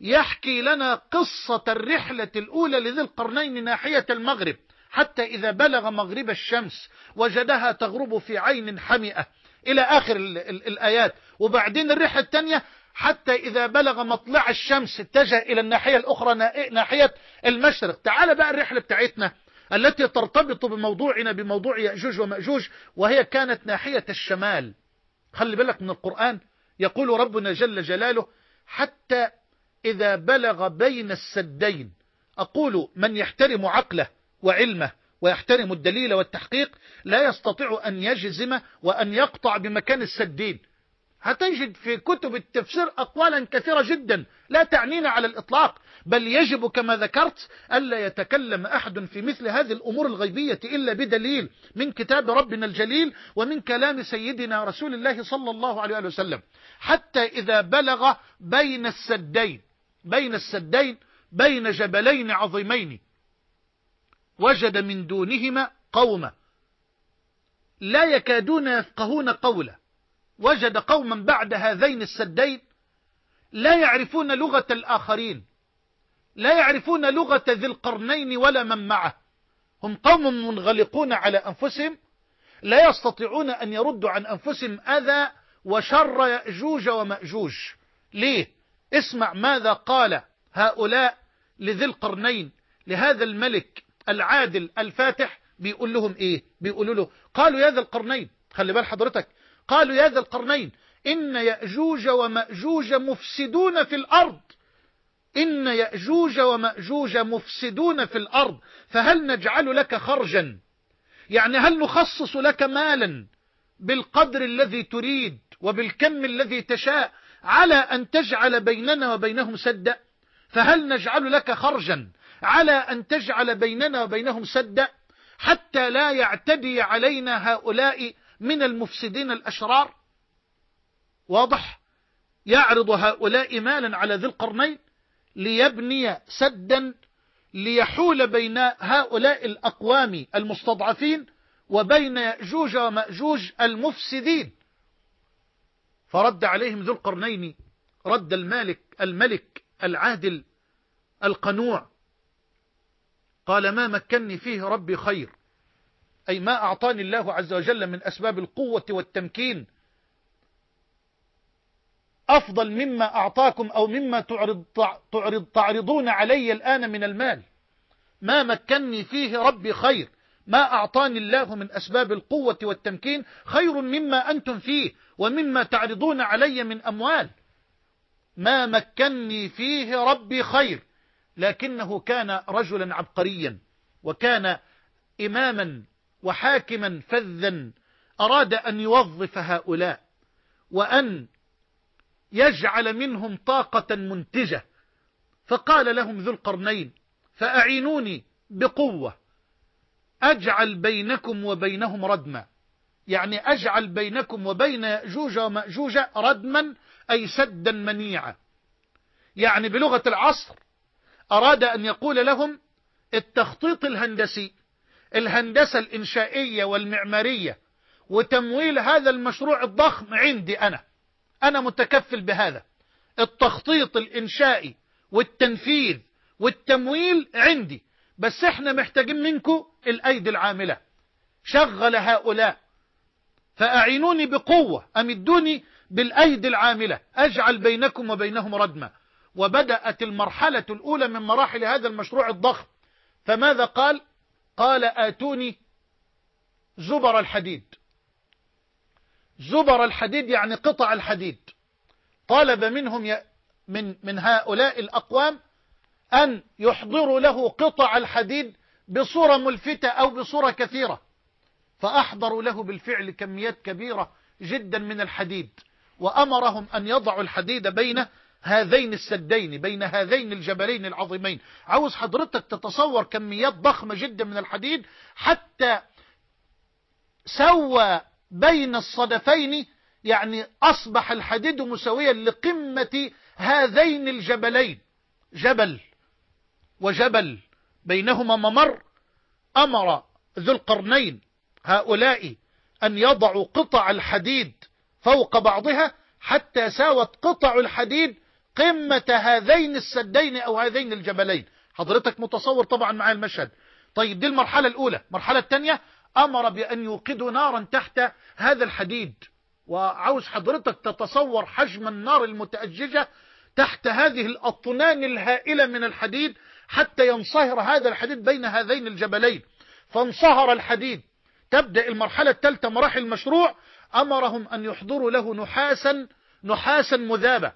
يحكي لنا قصة الرحلة الأولى لذي القرنين ناحية المغرب حتى إذا بلغ مغرب الشمس وجدها تغرب في عين حمئة. إلى آخر ال ال الآيات. وبعدين الرحلة الثانية حتى إذا بلغ مطلع الشمس اتجه إلى الناحية الأخرى ناحية المشرق. تعال بقى الرحلة بتاعتنا التي ترتبط بموضوعنا بموضوع يأجوج ومأجوج وهي كانت ناحية الشمال. خلي بالك من القرآن يقول ربنا جل جلاله حتى إذا بلغ بين السدين. أقول من يحترم عقله وعلمه ويحترم الدليل والتحقيق لا يستطيع أن يجزم وأن يقطع بمكان السدين. هتجد في كتب التفسير أقوالا كثيرة جدا لا تعنينا على الإطلاق بل يجب كما ذكرت ألا يتكلم أحد في مثل هذه الأمور الغيبية إلا بدليل من كتاب ربنا الجليل ومن كلام سيدنا رسول الله صلى الله عليه وسلم. حتى إذا بلغ بين السدين بين السدين بين جبلين عظيمين وجد من دونهما قوما لا يكادون يفقهون قولا. وجد قوما بعد هذين السدين لا يعرفون لغة الآخرين لا يعرفون لغة ذي القرنين ولا من معه. هم قوم منغلقون على أنفسهم لا يستطيعون أن يردوا عن أنفسهم أذى وشر يأجوج ومأجوج. ليه؟ اسمع ماذا قال هؤلاء لذي القرنين لهذا الملك العادل الفاتح بيقول لهم إيه؟ بيقولوا له قالوا يا ذا القرنين خلي بال حضرتك قالوا يا ذا القرنين إن يأجوج ومأجوج مفسدون في الأرض. إن يأجوج ومأجوج مفسدون في الأرض. فهل نجعل لك خرجا؟ يعني هل نخصص لك مالا بالقدر الذي تريد وبالكم الذي تشاء على أن تجعل بيننا وبينهم سدا؟ فهل نجعل لك خرجا على أن تجعل بيننا وبينهم سدا؟ حتى لا يعتدي علينا هؤلاء من المفسدين الأشرار. واضح؟ يعرض هؤلاء مالا على ذي القرنين ليبني سدا ليحول بين هؤلاء الأقوام المستضعفين وبين يأجوج ومأجوج المفسدين. فرد عليهم ذو القرنين رد المالك الملك العادل القنوع. قال ما مكني فيه ربي خير. أي ما أعطاني الله عز وجل من أسباب القوة والتمكين. أفضل مما أعطاكم أو مما تعرض تعرض تعرضون علي الآن من المال. ما مكني فيه ربي خير. ما أعطاني الله من أسباب القوة والتمكين خير مما أنتم فيه ومما تعرضون علي من أموال. ما مكني فيه ربي خير. لكنه كان رجلا عبقريا وكان إماما وحاكما فذا أراد أن يوظف هؤلاء وأن يجعل منهم طاقة منتجة. فقال لهم ذو القرنين فأعينوني بقوة. أجعل بينكم وبينهم ردما. يعني أجعل بينكم وبين يأجوج ومأجوج ردما أي سدا منيعا. يعني بلغة العصر أراد أن يقول لهم التخطيط الهندسي الهندسة الإنشائية والمعمارية وتمويل هذا المشروع الضخم عندي أنا. أنا متكفل بهذا. التخطيط الإنشائي والتنفيذ والتمويل عندي. بس إحنا محتاجين منكم الأيدي العاملة. شغل هؤلاء. فأعينوني بقوة. أمدوني بالأيدي العاملة. أجعل بينكم وبينهم ردما وبدأت المرحلة الأولى من مراحل هذا المشروع الضخم. فماذا قال؟ قال آتوني زبر الحديد. زبر الحديد يعني قطع الحديد. طلب منهم من من هؤلاء الأقوام أن يحضروا له قطع الحديد بصورة ملفتة أو بصورة كثيرة. فأحضروا له بالفعل كميات كبيرة جدا من الحديد. وأمرهم أن يضعوا الحديد بين هذين السدين بين هذين الجبلين العظيمين. عاوز حضرتك تتصور كميات ضخمة جدا من الحديد حتى سوى بين الصدفين يعني أصبح الحديد مساويا لقمة هذين الجبلين. جبل وجبل بينهما ممر أمر ذو القرنين هؤلاء أن يضعوا قطع الحديد فوق بعضها حتى ساوت قطع الحديد قمة هذين السدين أو هذين الجبلين. حضرتك متصور طبعا مع المشهد. طيب دي المرحلة الأولى. المرحلة الثانية أمر بأن يوقدوا نارا تحت هذا الحديد. وعاوز حضرتك تتصور حجم النار المتأججة تحت هذه الأطنان الهائلة من الحديد حتى ينصهر هذا الحديد بين هذين الجبلين. فانصهر الحديد. تبدأ المرحلة الثالثة مراحل المشروع. أمرهم أن يحضروا له نحاسا نحاسا مذابا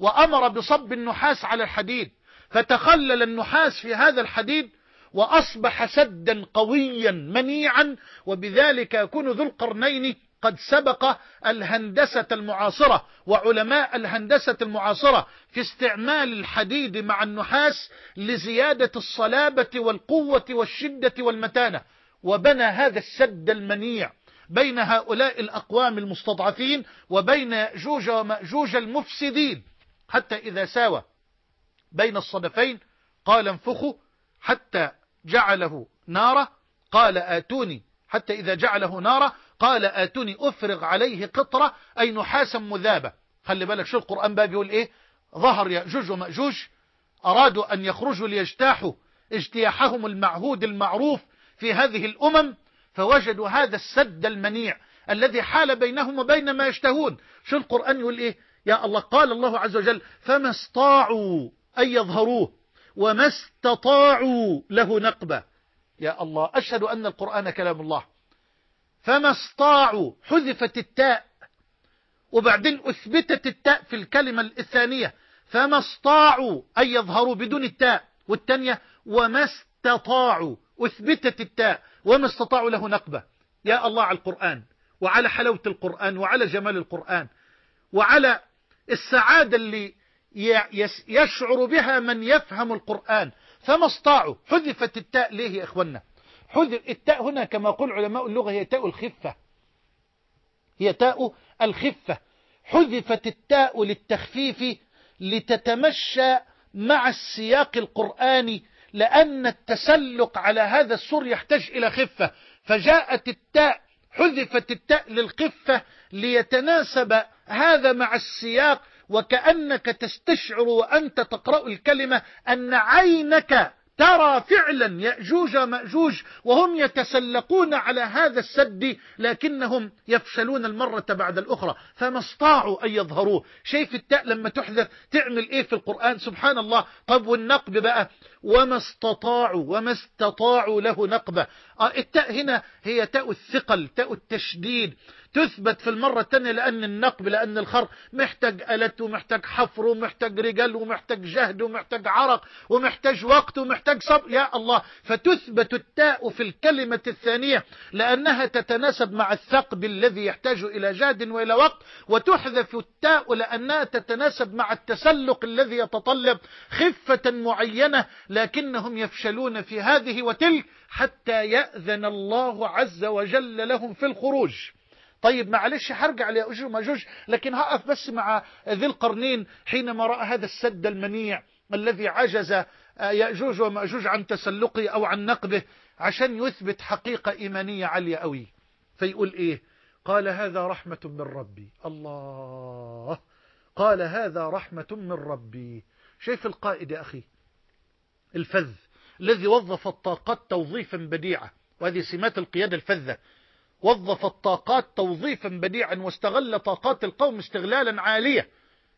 وأمر بصب النحاس على الحديد فتخلل النحاس في هذا الحديد وأصبح سدا قويا منيعا وبذلك يكون ذو القرنين قد سبق الهندسة المعاصرة وعلماء الهندسة المعاصرة في استعمال الحديد مع النحاس لزيادة الصلابة والقوة والشدة والمتانة. وبنى هذا السد المنيع بين هؤلاء الأقوام المستضعفين وبين يأجوج ومأجوج المفسدين. حتى إذا ساوى بين الصدفين قال انفخوا حتى جعله نارا قال آتوني حتى إذا جعله نارا قال آتوني أفرغ عليه قطرة أي نحاسا مذابة. خلي بالك شو القرآن بقى بيقول إيه؟ ظهر يأجوج ومأجوج أرادوا أن يخرجوا ليجتاحوا اجتياحهم المعهود المعروف في هذه الأمم فوجدوا هذا السد المنيع الذي حال بينهم وبين ما يشتهون. شو القرآن يقول إيه؟ يا الله قال الله عز وجل فما استطاعوا أن يظهروه وما استطاعوا له نقبة. يا الله أشهد أن القرآن كلام الله. فما استطاعوا حذفت التاء وبعدين أثبتت التاء في الكلمة الثانية. فما استطاعوا أن يظهروا بدون التاء والثانية وما استطاعوا أثبتت التاء وما استطاعوا له نقبة. يا الله على القرآن وعلى حلاوة القرآن وعلى جمال القرآن وعلى السعادة اللي يشعر بها من يفهم القرآن. فما استطاعوا. حذفت التاء. ليه يا إخوانا حذف التاء هنا كما يقول علماء اللغة هي تاء الخفة. هي تاء الخفة. حذفت التاء للتخفيف لتتمشى مع السياق القرآني لأن التسلق على هذا السور يحتاج إلى خفة. فجاءت التاء حذفت التاء للخفة ليتناسب هذا مع السياق وكأنك تستشعر وأنت تقرأ الكلمة أن عينك ترى فعلا يأجوج ومأجوج وهم يتسلقون على هذا السد لكنهم يفشلون المرة بعد الأخرى. فما استطاعوا أن يظهروه. شايف التاء لما تحذف تعمل إيه في القرآن؟ سبحان الله. طب والنقب بقى؟ وما استطاعوا وما استطاعوا له نقبة. التاء هنا هي تاء الثقل تاء التشديد. تثبت في المرة الثانية لأن النقب لأن الخر محتاج ألت ومحتاج حفر ومحتاج رجال ومحتاج جهد ومحتاج عرق ومحتاج وقت ومحتاج صبر. يا الله. فتثبت التاء في الكلمة الثانية لأنها تتناسب مع الثقب الذي يحتاج إلى جهد وإلى وقت. وتحذف التاء لأنها تتناسب مع التسلق الذي يتطلب خفة معينة لكنهم يفشلون في هذه وتلك. حتى يأذن الله عز وجل لهم في الخروج. طيب معلش هرجع ليأجوج ومأجوج لكن هقف بس مع ذي القرنين حينما رأى هذا السد المنيع الذي عجز يأجوج ومأجوج عن تسلقه أو عن نقبه عشان يثبت حقيقة إيمانية عالية قوي. فيقول إيه؟ قال هذا رحمة من ربي. الله! قال هذا رحمة من ربي. شايف القائد يا أخي؟ الفذ. الذي وظف الطاقات توظيفا بديعة وهذه سمات القيادة الفذة. وظف الطاقات توظيفا بديعا واستغل طاقات القوم استغلالا عالية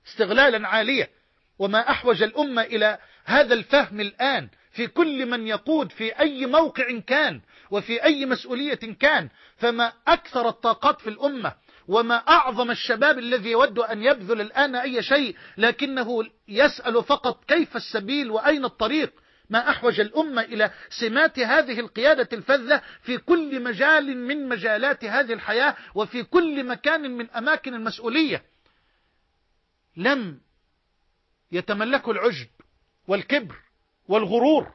استغلالا عالية. وما أحوج الأمة إلى هذا الفهم الآن. في كل من يقود في أي موقع كان وفي أي مسؤولية كان. فما أكثر الطاقات في الأمة وما أعظم الشباب الذي يود أن يبذل الآن أي شيء لكنه يسأل فقط كيف السبيل وأين الطريق. ما أحوج الأمة إلى سمات هذه القيادة الفذة في كل مجال من مجالات هذه الحياة وفي كل مكان من أماكن المسؤولية. لم يتملكوا العجب والكبر والغرور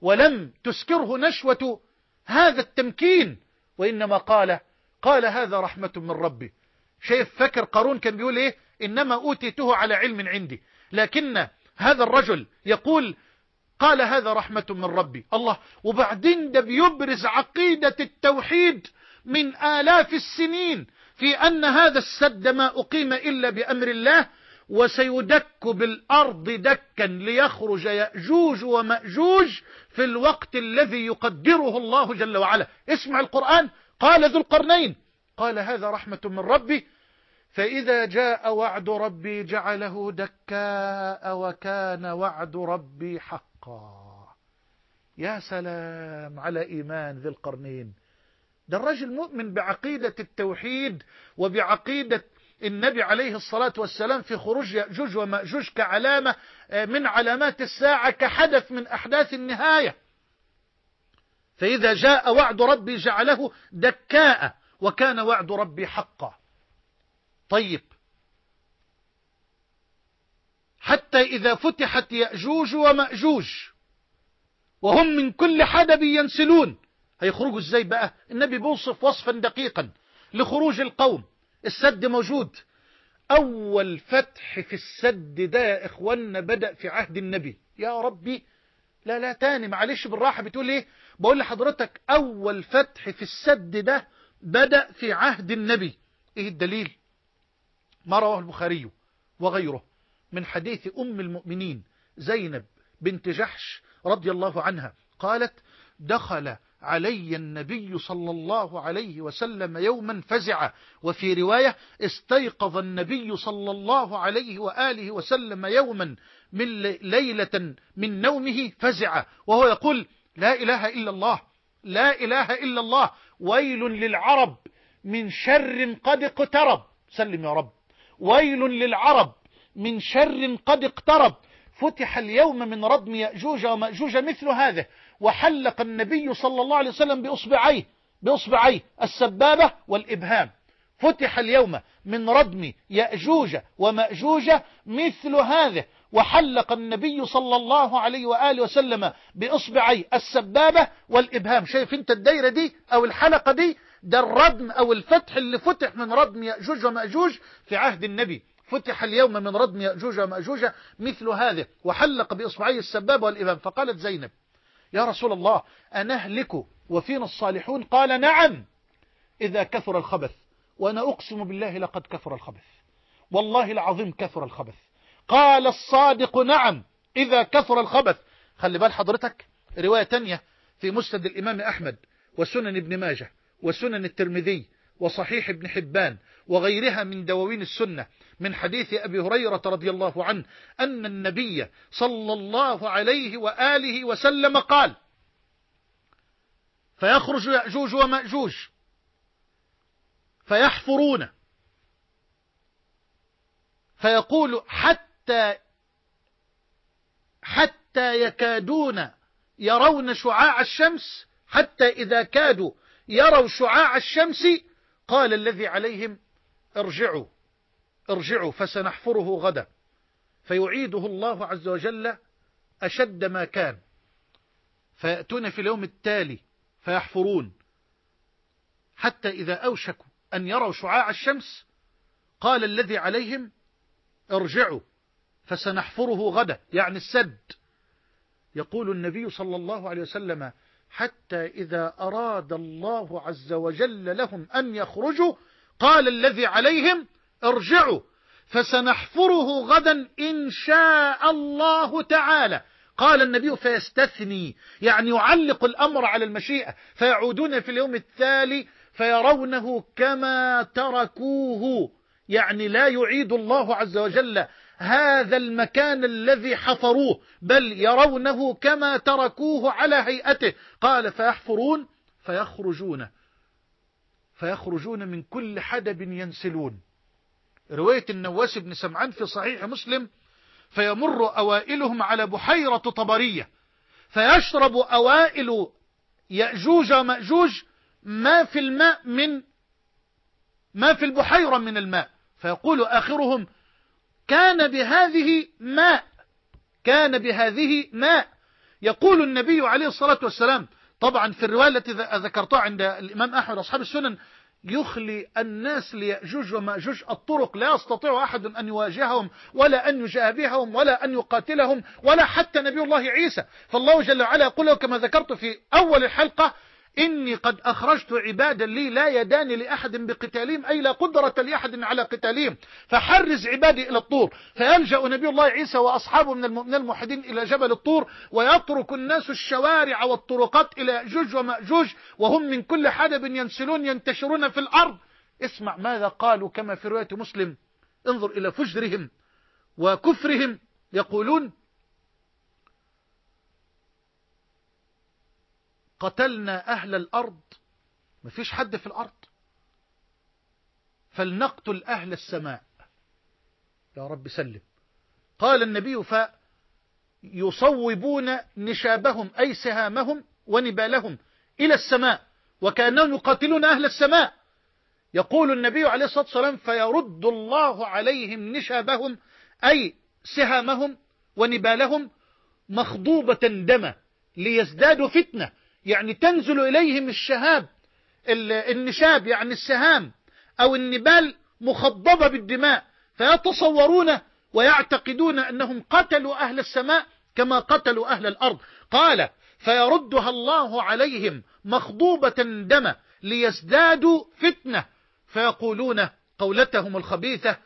ولم تسكره نشوة هذا التمكين. وإنما قال قال هذا رحمة من ربي. شايف فكر قارون كان بيقول إيه؟ إنما أوتيته على علم عندي. لكن هذا الرجل يقول قال هذا رحمة من ربي. الله وبعدين ده بيبرز عقيدة التوحيد من آلاف السنين في أن هذا السد ما أقيم إلا بأمر الله وسيدك بالأرض دكا ليخرج يأجوج ومأجوج في الوقت الذي يقدره الله جل وعلا. اسمع القرآن. قال ذو القرنين. قال هذا رحمة من ربي. فإذا جاء وعد ربي جعله دكاء وكان وعد ربي حقا يا سلام على إيمان ذي القرنين. ده الرجل مؤمن بعقيدة التوحيد وبعقيدة النبي عليه الصلاة والسلام في خروج يأجوج ومأجوج كعلامة من علامات الساعة كحدث من أحداث النهاية. فإذا جاء وعد ربي جعله دكاء وكان وعد ربي حقا. طيب حتى إذا فتحت يأجوج ومأجوج. وهم من كل حدب ينسلون. هيخرجوا إزاي بقى. النبي بيوصف وصفا دقيقا لخروج القوم. السد موجود. أول فتح في السد ده يا إخواننا بدأ في عهد النبي. يا ربي. لا لا تاني. معلش بالراحة. بتقول إيه؟ بقول لحضرتك أول فتح في السد ده بدأ في عهد النبي. إيه الدليل؟ ما رواه البخاري وغيره. من حديث أم المؤمنين زينب بنت جحش رضي الله عنها قالت دخل علي النبي صلى الله عليه وسلم يوما فزع وفي رواية استيقظ النبي صلى الله عليه وآله وسلم يوما من ليلة من نومه فزع وهو يقول لا إله إلا الله لا إله إلا الله ويل للعرب من شر قد اقترب. سلم يا رب. ويل للعرب من شر قد اقترب. فتح اليوم من ردم يأجوج ومأجوج مثل هذا وحلق النبي صلى الله عليه وسلم بأصبعيه بأصبعيه السبابة والإبهام. فتح اليوم من ردم يأجوج ومأجوج مثل هذا وحلق النبي صلى الله عليه وآله وسلم بإصبعي السبابة والإبهام. شايف انت الدايرة دي أو الحلقة دي ده الردم أو الفتح اللي فتح من ردم يأجوج ومأجوج في عهد النبي. فتح اليوم من ردم يأجوج ومأجوج مثل هذا وحلق بإصبعي السبابة والإبهام فقالت زينب يا رسول الله أنهلك وفينا الصالحون؟ قال نعم إذا كثر الخبث وأنا أقسم بالله لقد كثر الخبث والله العظيم كثر الخبث. قال الصادق نعم إذا كثر الخبث. خلي بال حضرتك رواية تانية في مسند الإمام أحمد وسنن ابن ماجه وسنن الترمذي وصحيح ابن حبان وغيرها من دواوين السنة. من حديث أبي هريرة رضي الله عنه أن النبي صلى الله عليه وآله وسلم قال فيخرج يأجوج ومأجوج فيحفرون فيقول حتى حتى يكادون يرون شعاع الشمس حتى إذا كادوا يروا شعاع الشمس قال الذي عليهم ارجعوا. ارجعوا فسنحفره غدا. فيعيده الله عز وجل أشد ما كان. فيأتون في اليوم التالي فيحفرون. حتى إذا أوشكوا أن يروا شعاع الشمس قال الذي عليهم ارجعوا فسنحفره غدا يعني السد. يقول النبي صلى الله عليه وسلم حتى إذا أراد الله عز وجل لهم أن يخرجوا قال الذي عليهم ارجعوا فسنحفره غدا إن شاء الله تعالى. قال النبي فيستثني يعني يعلق الأمر على المشيئة فيعودون في اليوم التالي فيرونه كما تركوه يعني لا يعيد الله عز وجل هذا المكان الذي حفروه بل يرونه كما تركوه على هيئته. قال فيحفرون فيخرجون فيخرجون من كل حدب ينسلون. رواية النواس بن سمعان في صحيح مسلم فيمر أوائلهم على بحيرة طبرية فيشرب أوائل يأجوج ومأجوج ما في الماء من ما في البحيرة من الماء. فيقول آخرهم كان بهذه ماء كان بهذه ماء. يقول النبي عليه الصلاة والسلام طبعا في الرواية التي ذكرتها عند الإمام أحمد أصحاب السنن يخلي الناس ليأجوج ومأجوج الطرق لا يستطيع أحد أن يواجههم ولا أن يجابههم ولا أن يقاتلهم ولا حتى نبي الله عيسى. فالله جل وعلا يقول كما ذكرت في أول الحلقة إني قد أخرجت عبادا لي لا يدان لأحد بقتالهم أي لا قدرة لأحد على قتالهم. فحرز عبادي إلى الطور. فيلجأ نبي الله عيسى وأصحابه من الموحدين إلى جبل الطور ويترك الناس الشوارع والطرقات إلى جوج ومأجوج وهم من كل حدب ينسلون ينتشرون في الأرض. اسمع ماذا قالوا كما في رواية مسلم. انظر إلى فجرهم وكفرهم يقولون قتلنا أهل الأرض. ما فيش حد في الأرض. فلنقتل أهل السماء. يا رب سلم. قال النبي فيصوبون نشابهم أي سهامهم ونبالهم إلى السماء وكأنهم يقاتلون أهل السماء. يقول النبي عليه الصلاة والسلام فيرد الله عليهم نشابهم أي سهامهم ونبالهم مخضوبة دما ليزدادوا فتنة. يعني تنزل إليهم الشهاب النشاب يعني السهام أو النبال مخضبة بالدماء فيتصورون ويعتقدون أنهم قتلوا أهل السماء كما قتلوا أهل الأرض. قال فيردها الله عليهم مخضوبة دم ليزدادوا فتنة. فيقولون قولتهم الخبيثة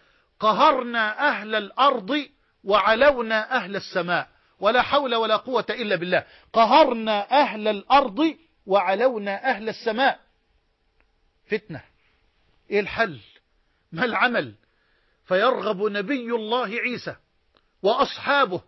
قهرنا أهل الأرض وعلونا أهل السماء. ولا حول ولا قوة إلا بالله. قهرنا أهل الأرض وعلونا أهل السماء. فتنة. إيه الحل؟ ما العمل؟ فيرغب نبي الله عيسى وأصحابه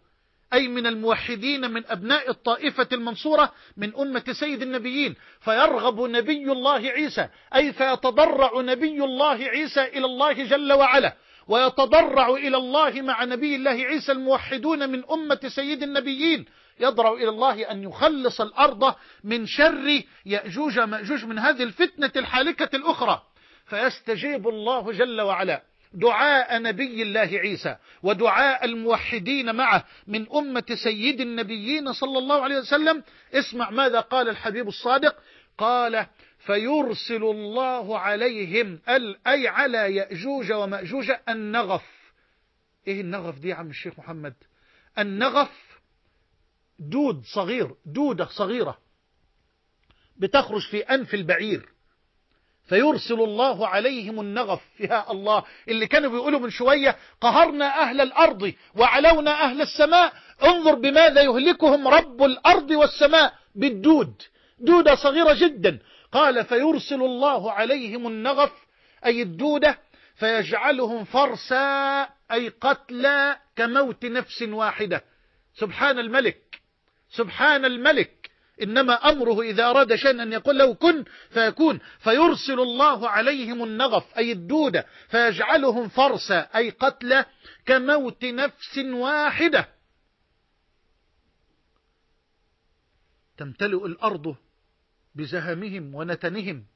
أي من الموحدين من أبناء الطائفة المنصورة من أمة سيد النبيين. فيرغب نبي الله عيسى أي فيتضرع نبي الله عيسى إلى الله جل وعلا. ويتضرع إلى الله مع نبي الله عيسى الموحدون من أمة سيد النبيين. يضرع إلى الله أن يخلص الأرض من شر يأجوج مأجوج من هذه الفتنة الحالكة الأخرى. فيستجيب الله جل وعلا دعاء نبي الله عيسى ودعاء الموحدين معه من أمة سيد النبيين صلى الله عليه وسلم. اسمع ماذا قال الحبيب الصادق. قال فيرسل الله عليهم أي على يأجوج ومأجوج النغف. إيه النغف دي يا عم الشيخ محمد؟ النغف دود صغير دودة صغيرة. بتخرج في أنف البعير. فيرسل الله عليهم النغف. يا الله اللي كانوا بيقولوا من شوية قهرنا أهل الأرض وعلونا أهل السماء. انظر بماذا يهلكهم رب الأرض والسماء بالدود. دودة صغيرة جدا. قال فيرسل الله عليهم النغف أي الدودة فيجعلهم فرسا أي قتلى كموت نفس واحدة. سبحان الملك سبحان الملك. إنما أمره إذا أراد شيئا أن يقول له كن فيكون. فيرسل الله عليهم النغف أي الدودة فيجعلهم فرسا أي قتلى كموت نفس واحدة. تمتلئ الأرض بزهمهم ونتنهم.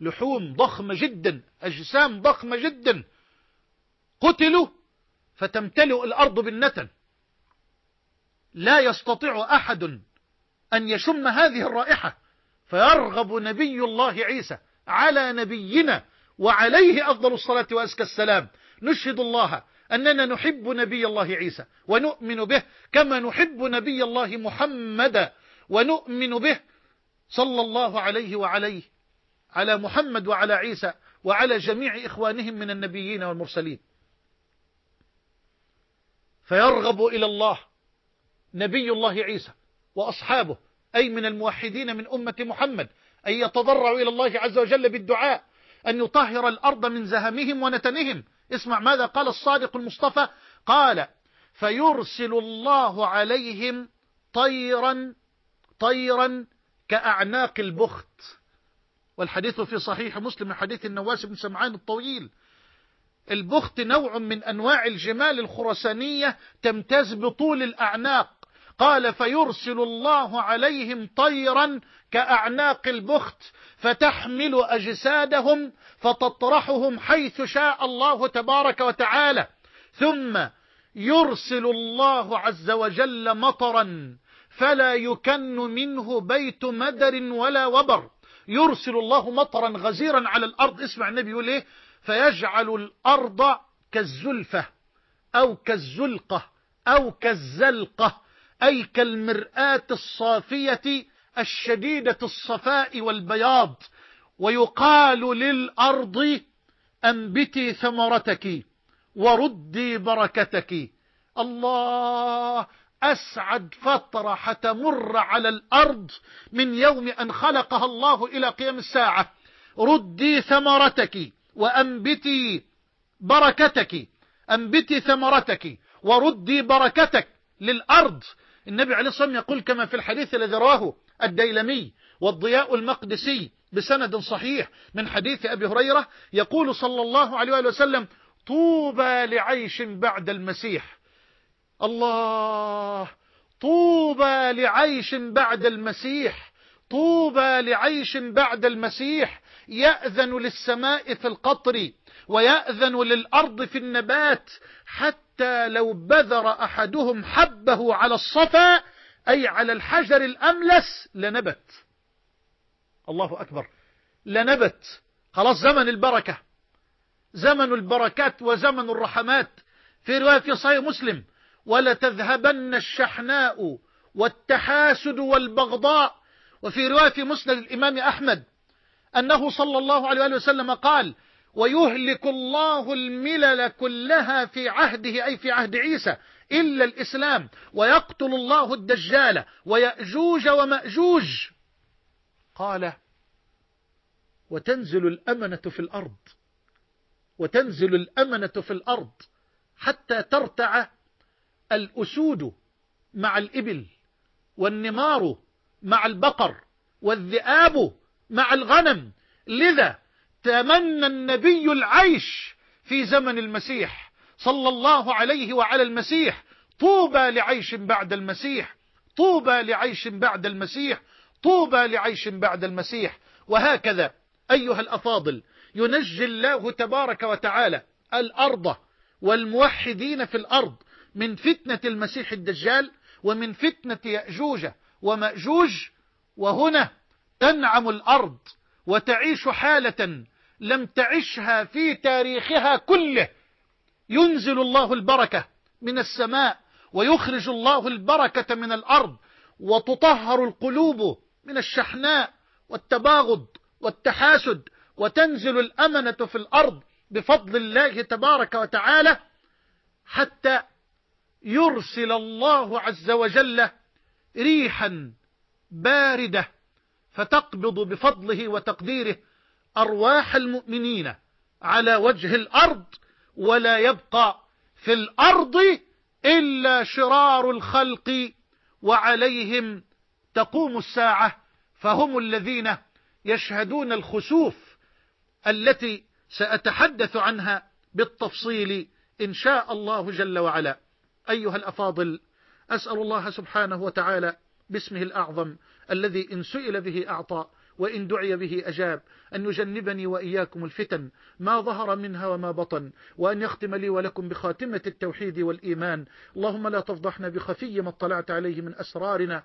لحوم ضخمة جدا أجسام ضخمة جدا. قتلوا فتمتلئ الأرض بالنتن. لا يستطيع أحد أن يشم هذه الرائحة. فيرغب نبي الله عيسى على نبينا وعليه أفضل الصلاة وأزكى السلام. نشهد الله أننا نحب نبي الله عيسى ونؤمن به كما نحب نبي الله محمد ونؤمن به صلى الله عليه وعليه على محمد وعلى عيسى وعلى جميع إخوانهم من النبيين والمرسلين. فيرغب إلى الله نبي الله عيسى وأصحابه أي من الموحدين من أمة محمد أن يتضرعوا إلى الله عز وجل بالدعاء أن يطهر الأرض من زهمهم ونتنهم. اسمع ماذا قال الصادق المصطفى. قال فيرسل الله عليهم طيرا طيرا كأعناق البخت. والحديث في صحيح مسلم من حديث النواس بن سمعان الطويل. البخت نوع من أنواع الجمال الخرسانية تمتاز بطول الأعناق. قال فيرسل الله عليهم طيرا كأعناق البخت فتحمل أجسادهم فتطرحهم حيث شاء الله تبارك وتعالى. ثم يرسل الله عز وجل مطرا فلا يكن منه بيت مدر ولا وبر. يرسل الله مطرا غزيرا على الأرض. اسمع النبي يقول إيه؟ فيجعل الأرض كالزلفة أو كالزلقة أو كالزلقة أي كالمرآة الصافية الشديدة الصفاء والبياض. ويقال للأرض أنبتي ثمرتك وردي بركتك. الله! أسعد فترة حتمر على الأرض من يوم أن خلقها الله إلى قيام الساعة. ردي ثمرتك وأنبتي بركتك. أنبتي ثمرتك وردي بركتك للأرض. النبي عليه الصلاة والسلام يقول كما في الحديث الذي رواه الديلمي والضياء المقدسي بسند صحيح من حديث أبي هريرة يقول صلى الله عليه وسلم طوبى لعيش بعد المسيح. الله طوبى لعيش بعد المسيح طوبى لعيش بعد المسيح يأذن للسماء في القطر ويأذن للأرض في النبات حتى لو بذر أحدهم حبه على الصفا أي على الحجر الأملس لنبت. الله أكبر. لنبت. خلاص زمن البركة. زمن البركات وزمن الرحمات. في رواية في صحيح مسلم ولتذهبن الشحناء والتحاسد والبغضاء. وفي رواية مسند الإمام أحمد أنه صلى الله عليه وسلم قال ويهلك الله الملل كلها في عهده أي في عهد عيسى إلا الإسلام ويقتل الله الدجال ويأجوج ومأجوج. قال وتنزل الأمنة في الأرض وتنزل الأمنة في الأرض حتى ترتع الأسود مع الإبل والنمار مع البقر والذئاب مع الغنم. لذا تمنى النبي العيش في زمن المسيح صلى الله عليه وعلى المسيح. طوبى لعيش بعد المسيح. طوبى لعيش بعد المسيح. طوبى لعيش بعد المسيح. وهكذا أيها الأفاضل ينجي الله تبارك وتعالى الأرض والموحدين في الأرض من فتنة المسيح الدجال ومن فتنة يأجوج ومأجوج وهنا تنعم الأرض وتعيش حالة لم تعشها في تاريخها كله. ينزل الله البركة من السماء ويخرج الله البركة من الأرض وتطهر القلوب من الشحناء والتباغض والتحاسد وتنزل الأمنة في الأرض بفضل الله تبارك وتعالى حتى يرسل الله عز وجل ريحا باردة فتقبض بفضله وتقديره أرواح المؤمنين على وجه الأرض ولا يبقى في الأرض إلا شرار الخلق وعليهم تقوم الساعة فهم الذين يشهدون الخسوف التي سأتحدث عنها بالتفصيل إن شاء الله جل وعلا. أيها الأفاضل أسأل الله سبحانه وتعالى باسمه الأعظم الذي إن سئل به أعطى وإن دعي به أجاب أن يجنبني وإياكم الفتن ما ظهر منها وما بطن وأن يختم لي ولكم بخاتمة التوحيد والإيمان. اللهم لا تفضحنا بخفي ما اطلعت عليه من أسرارنا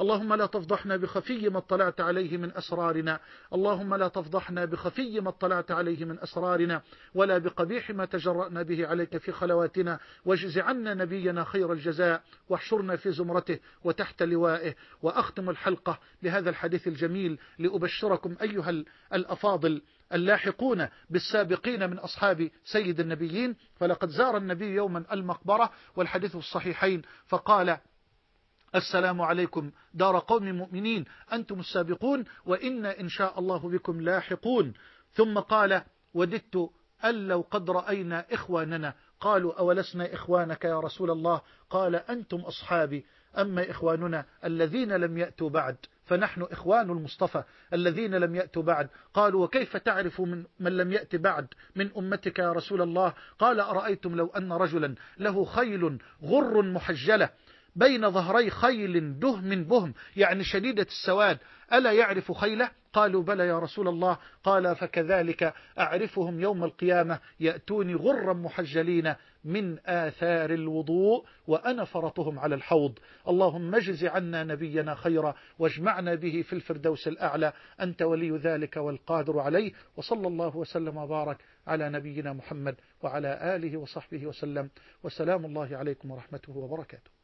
اللهم لا تفضحنا بخفي ما اطلعت عليه من أسرارنا. اللهم لا تفضحنا بخفي ما اطلعت عليه من أسرارنا. ولا بقبيح ما تجرأنا به عليك في خلواتنا. واجز عنا نبينا خير الجزاء. واحشرنا في زمرته وتحت لوائه. وأختم الحلقة بهذا الحديث الجميل لأبشركم أيها الأفاضل اللاحقون بالسابقين من أصحاب سيد النبيين. فلقد زار النبي يوما المقبرة والحديث الصحيحين. فقال السلام عليكم. دار قوم مؤمنين. أنتم السابقون وإن إن شاء الله بكم لاحقون. ثم قال وددت أن لو قد رأينا إخواننا. قالوا أولسنا إخوانك يا رسول الله؟ قال أنتم أصحابي. أما إخواننا الذين لم يأتوا بعد فنحن إخوان المصطفى. الذين لم يأتوا بعد. قالوا وكيف تعرف من, من لم يأت بعد؟ من أمتك يا رسول الله؟ قال أرأيتم لو أن رجلا له خيل غر محجلة. بين ظهري خيل دهم بهم يعني شديدة السواد. ألا يعرف خيله؟ قالوا بلى يا رسول الله. قال فكذلك أعرفهم يوم القيامة يأتوني غرا محجلين من آثار الوضوء وأنا فرطهم على الحوض. اللهم اجز عنا نبينا خيرا واجمعنا به في الفردوس الأعلى. أنت ولي ذلك والقادر عليه. وصلى الله وسلم وبارك على نبينا محمد وعلى آله وصحبه وسلم. وسلام الله عليكم ورحمته وبركاته.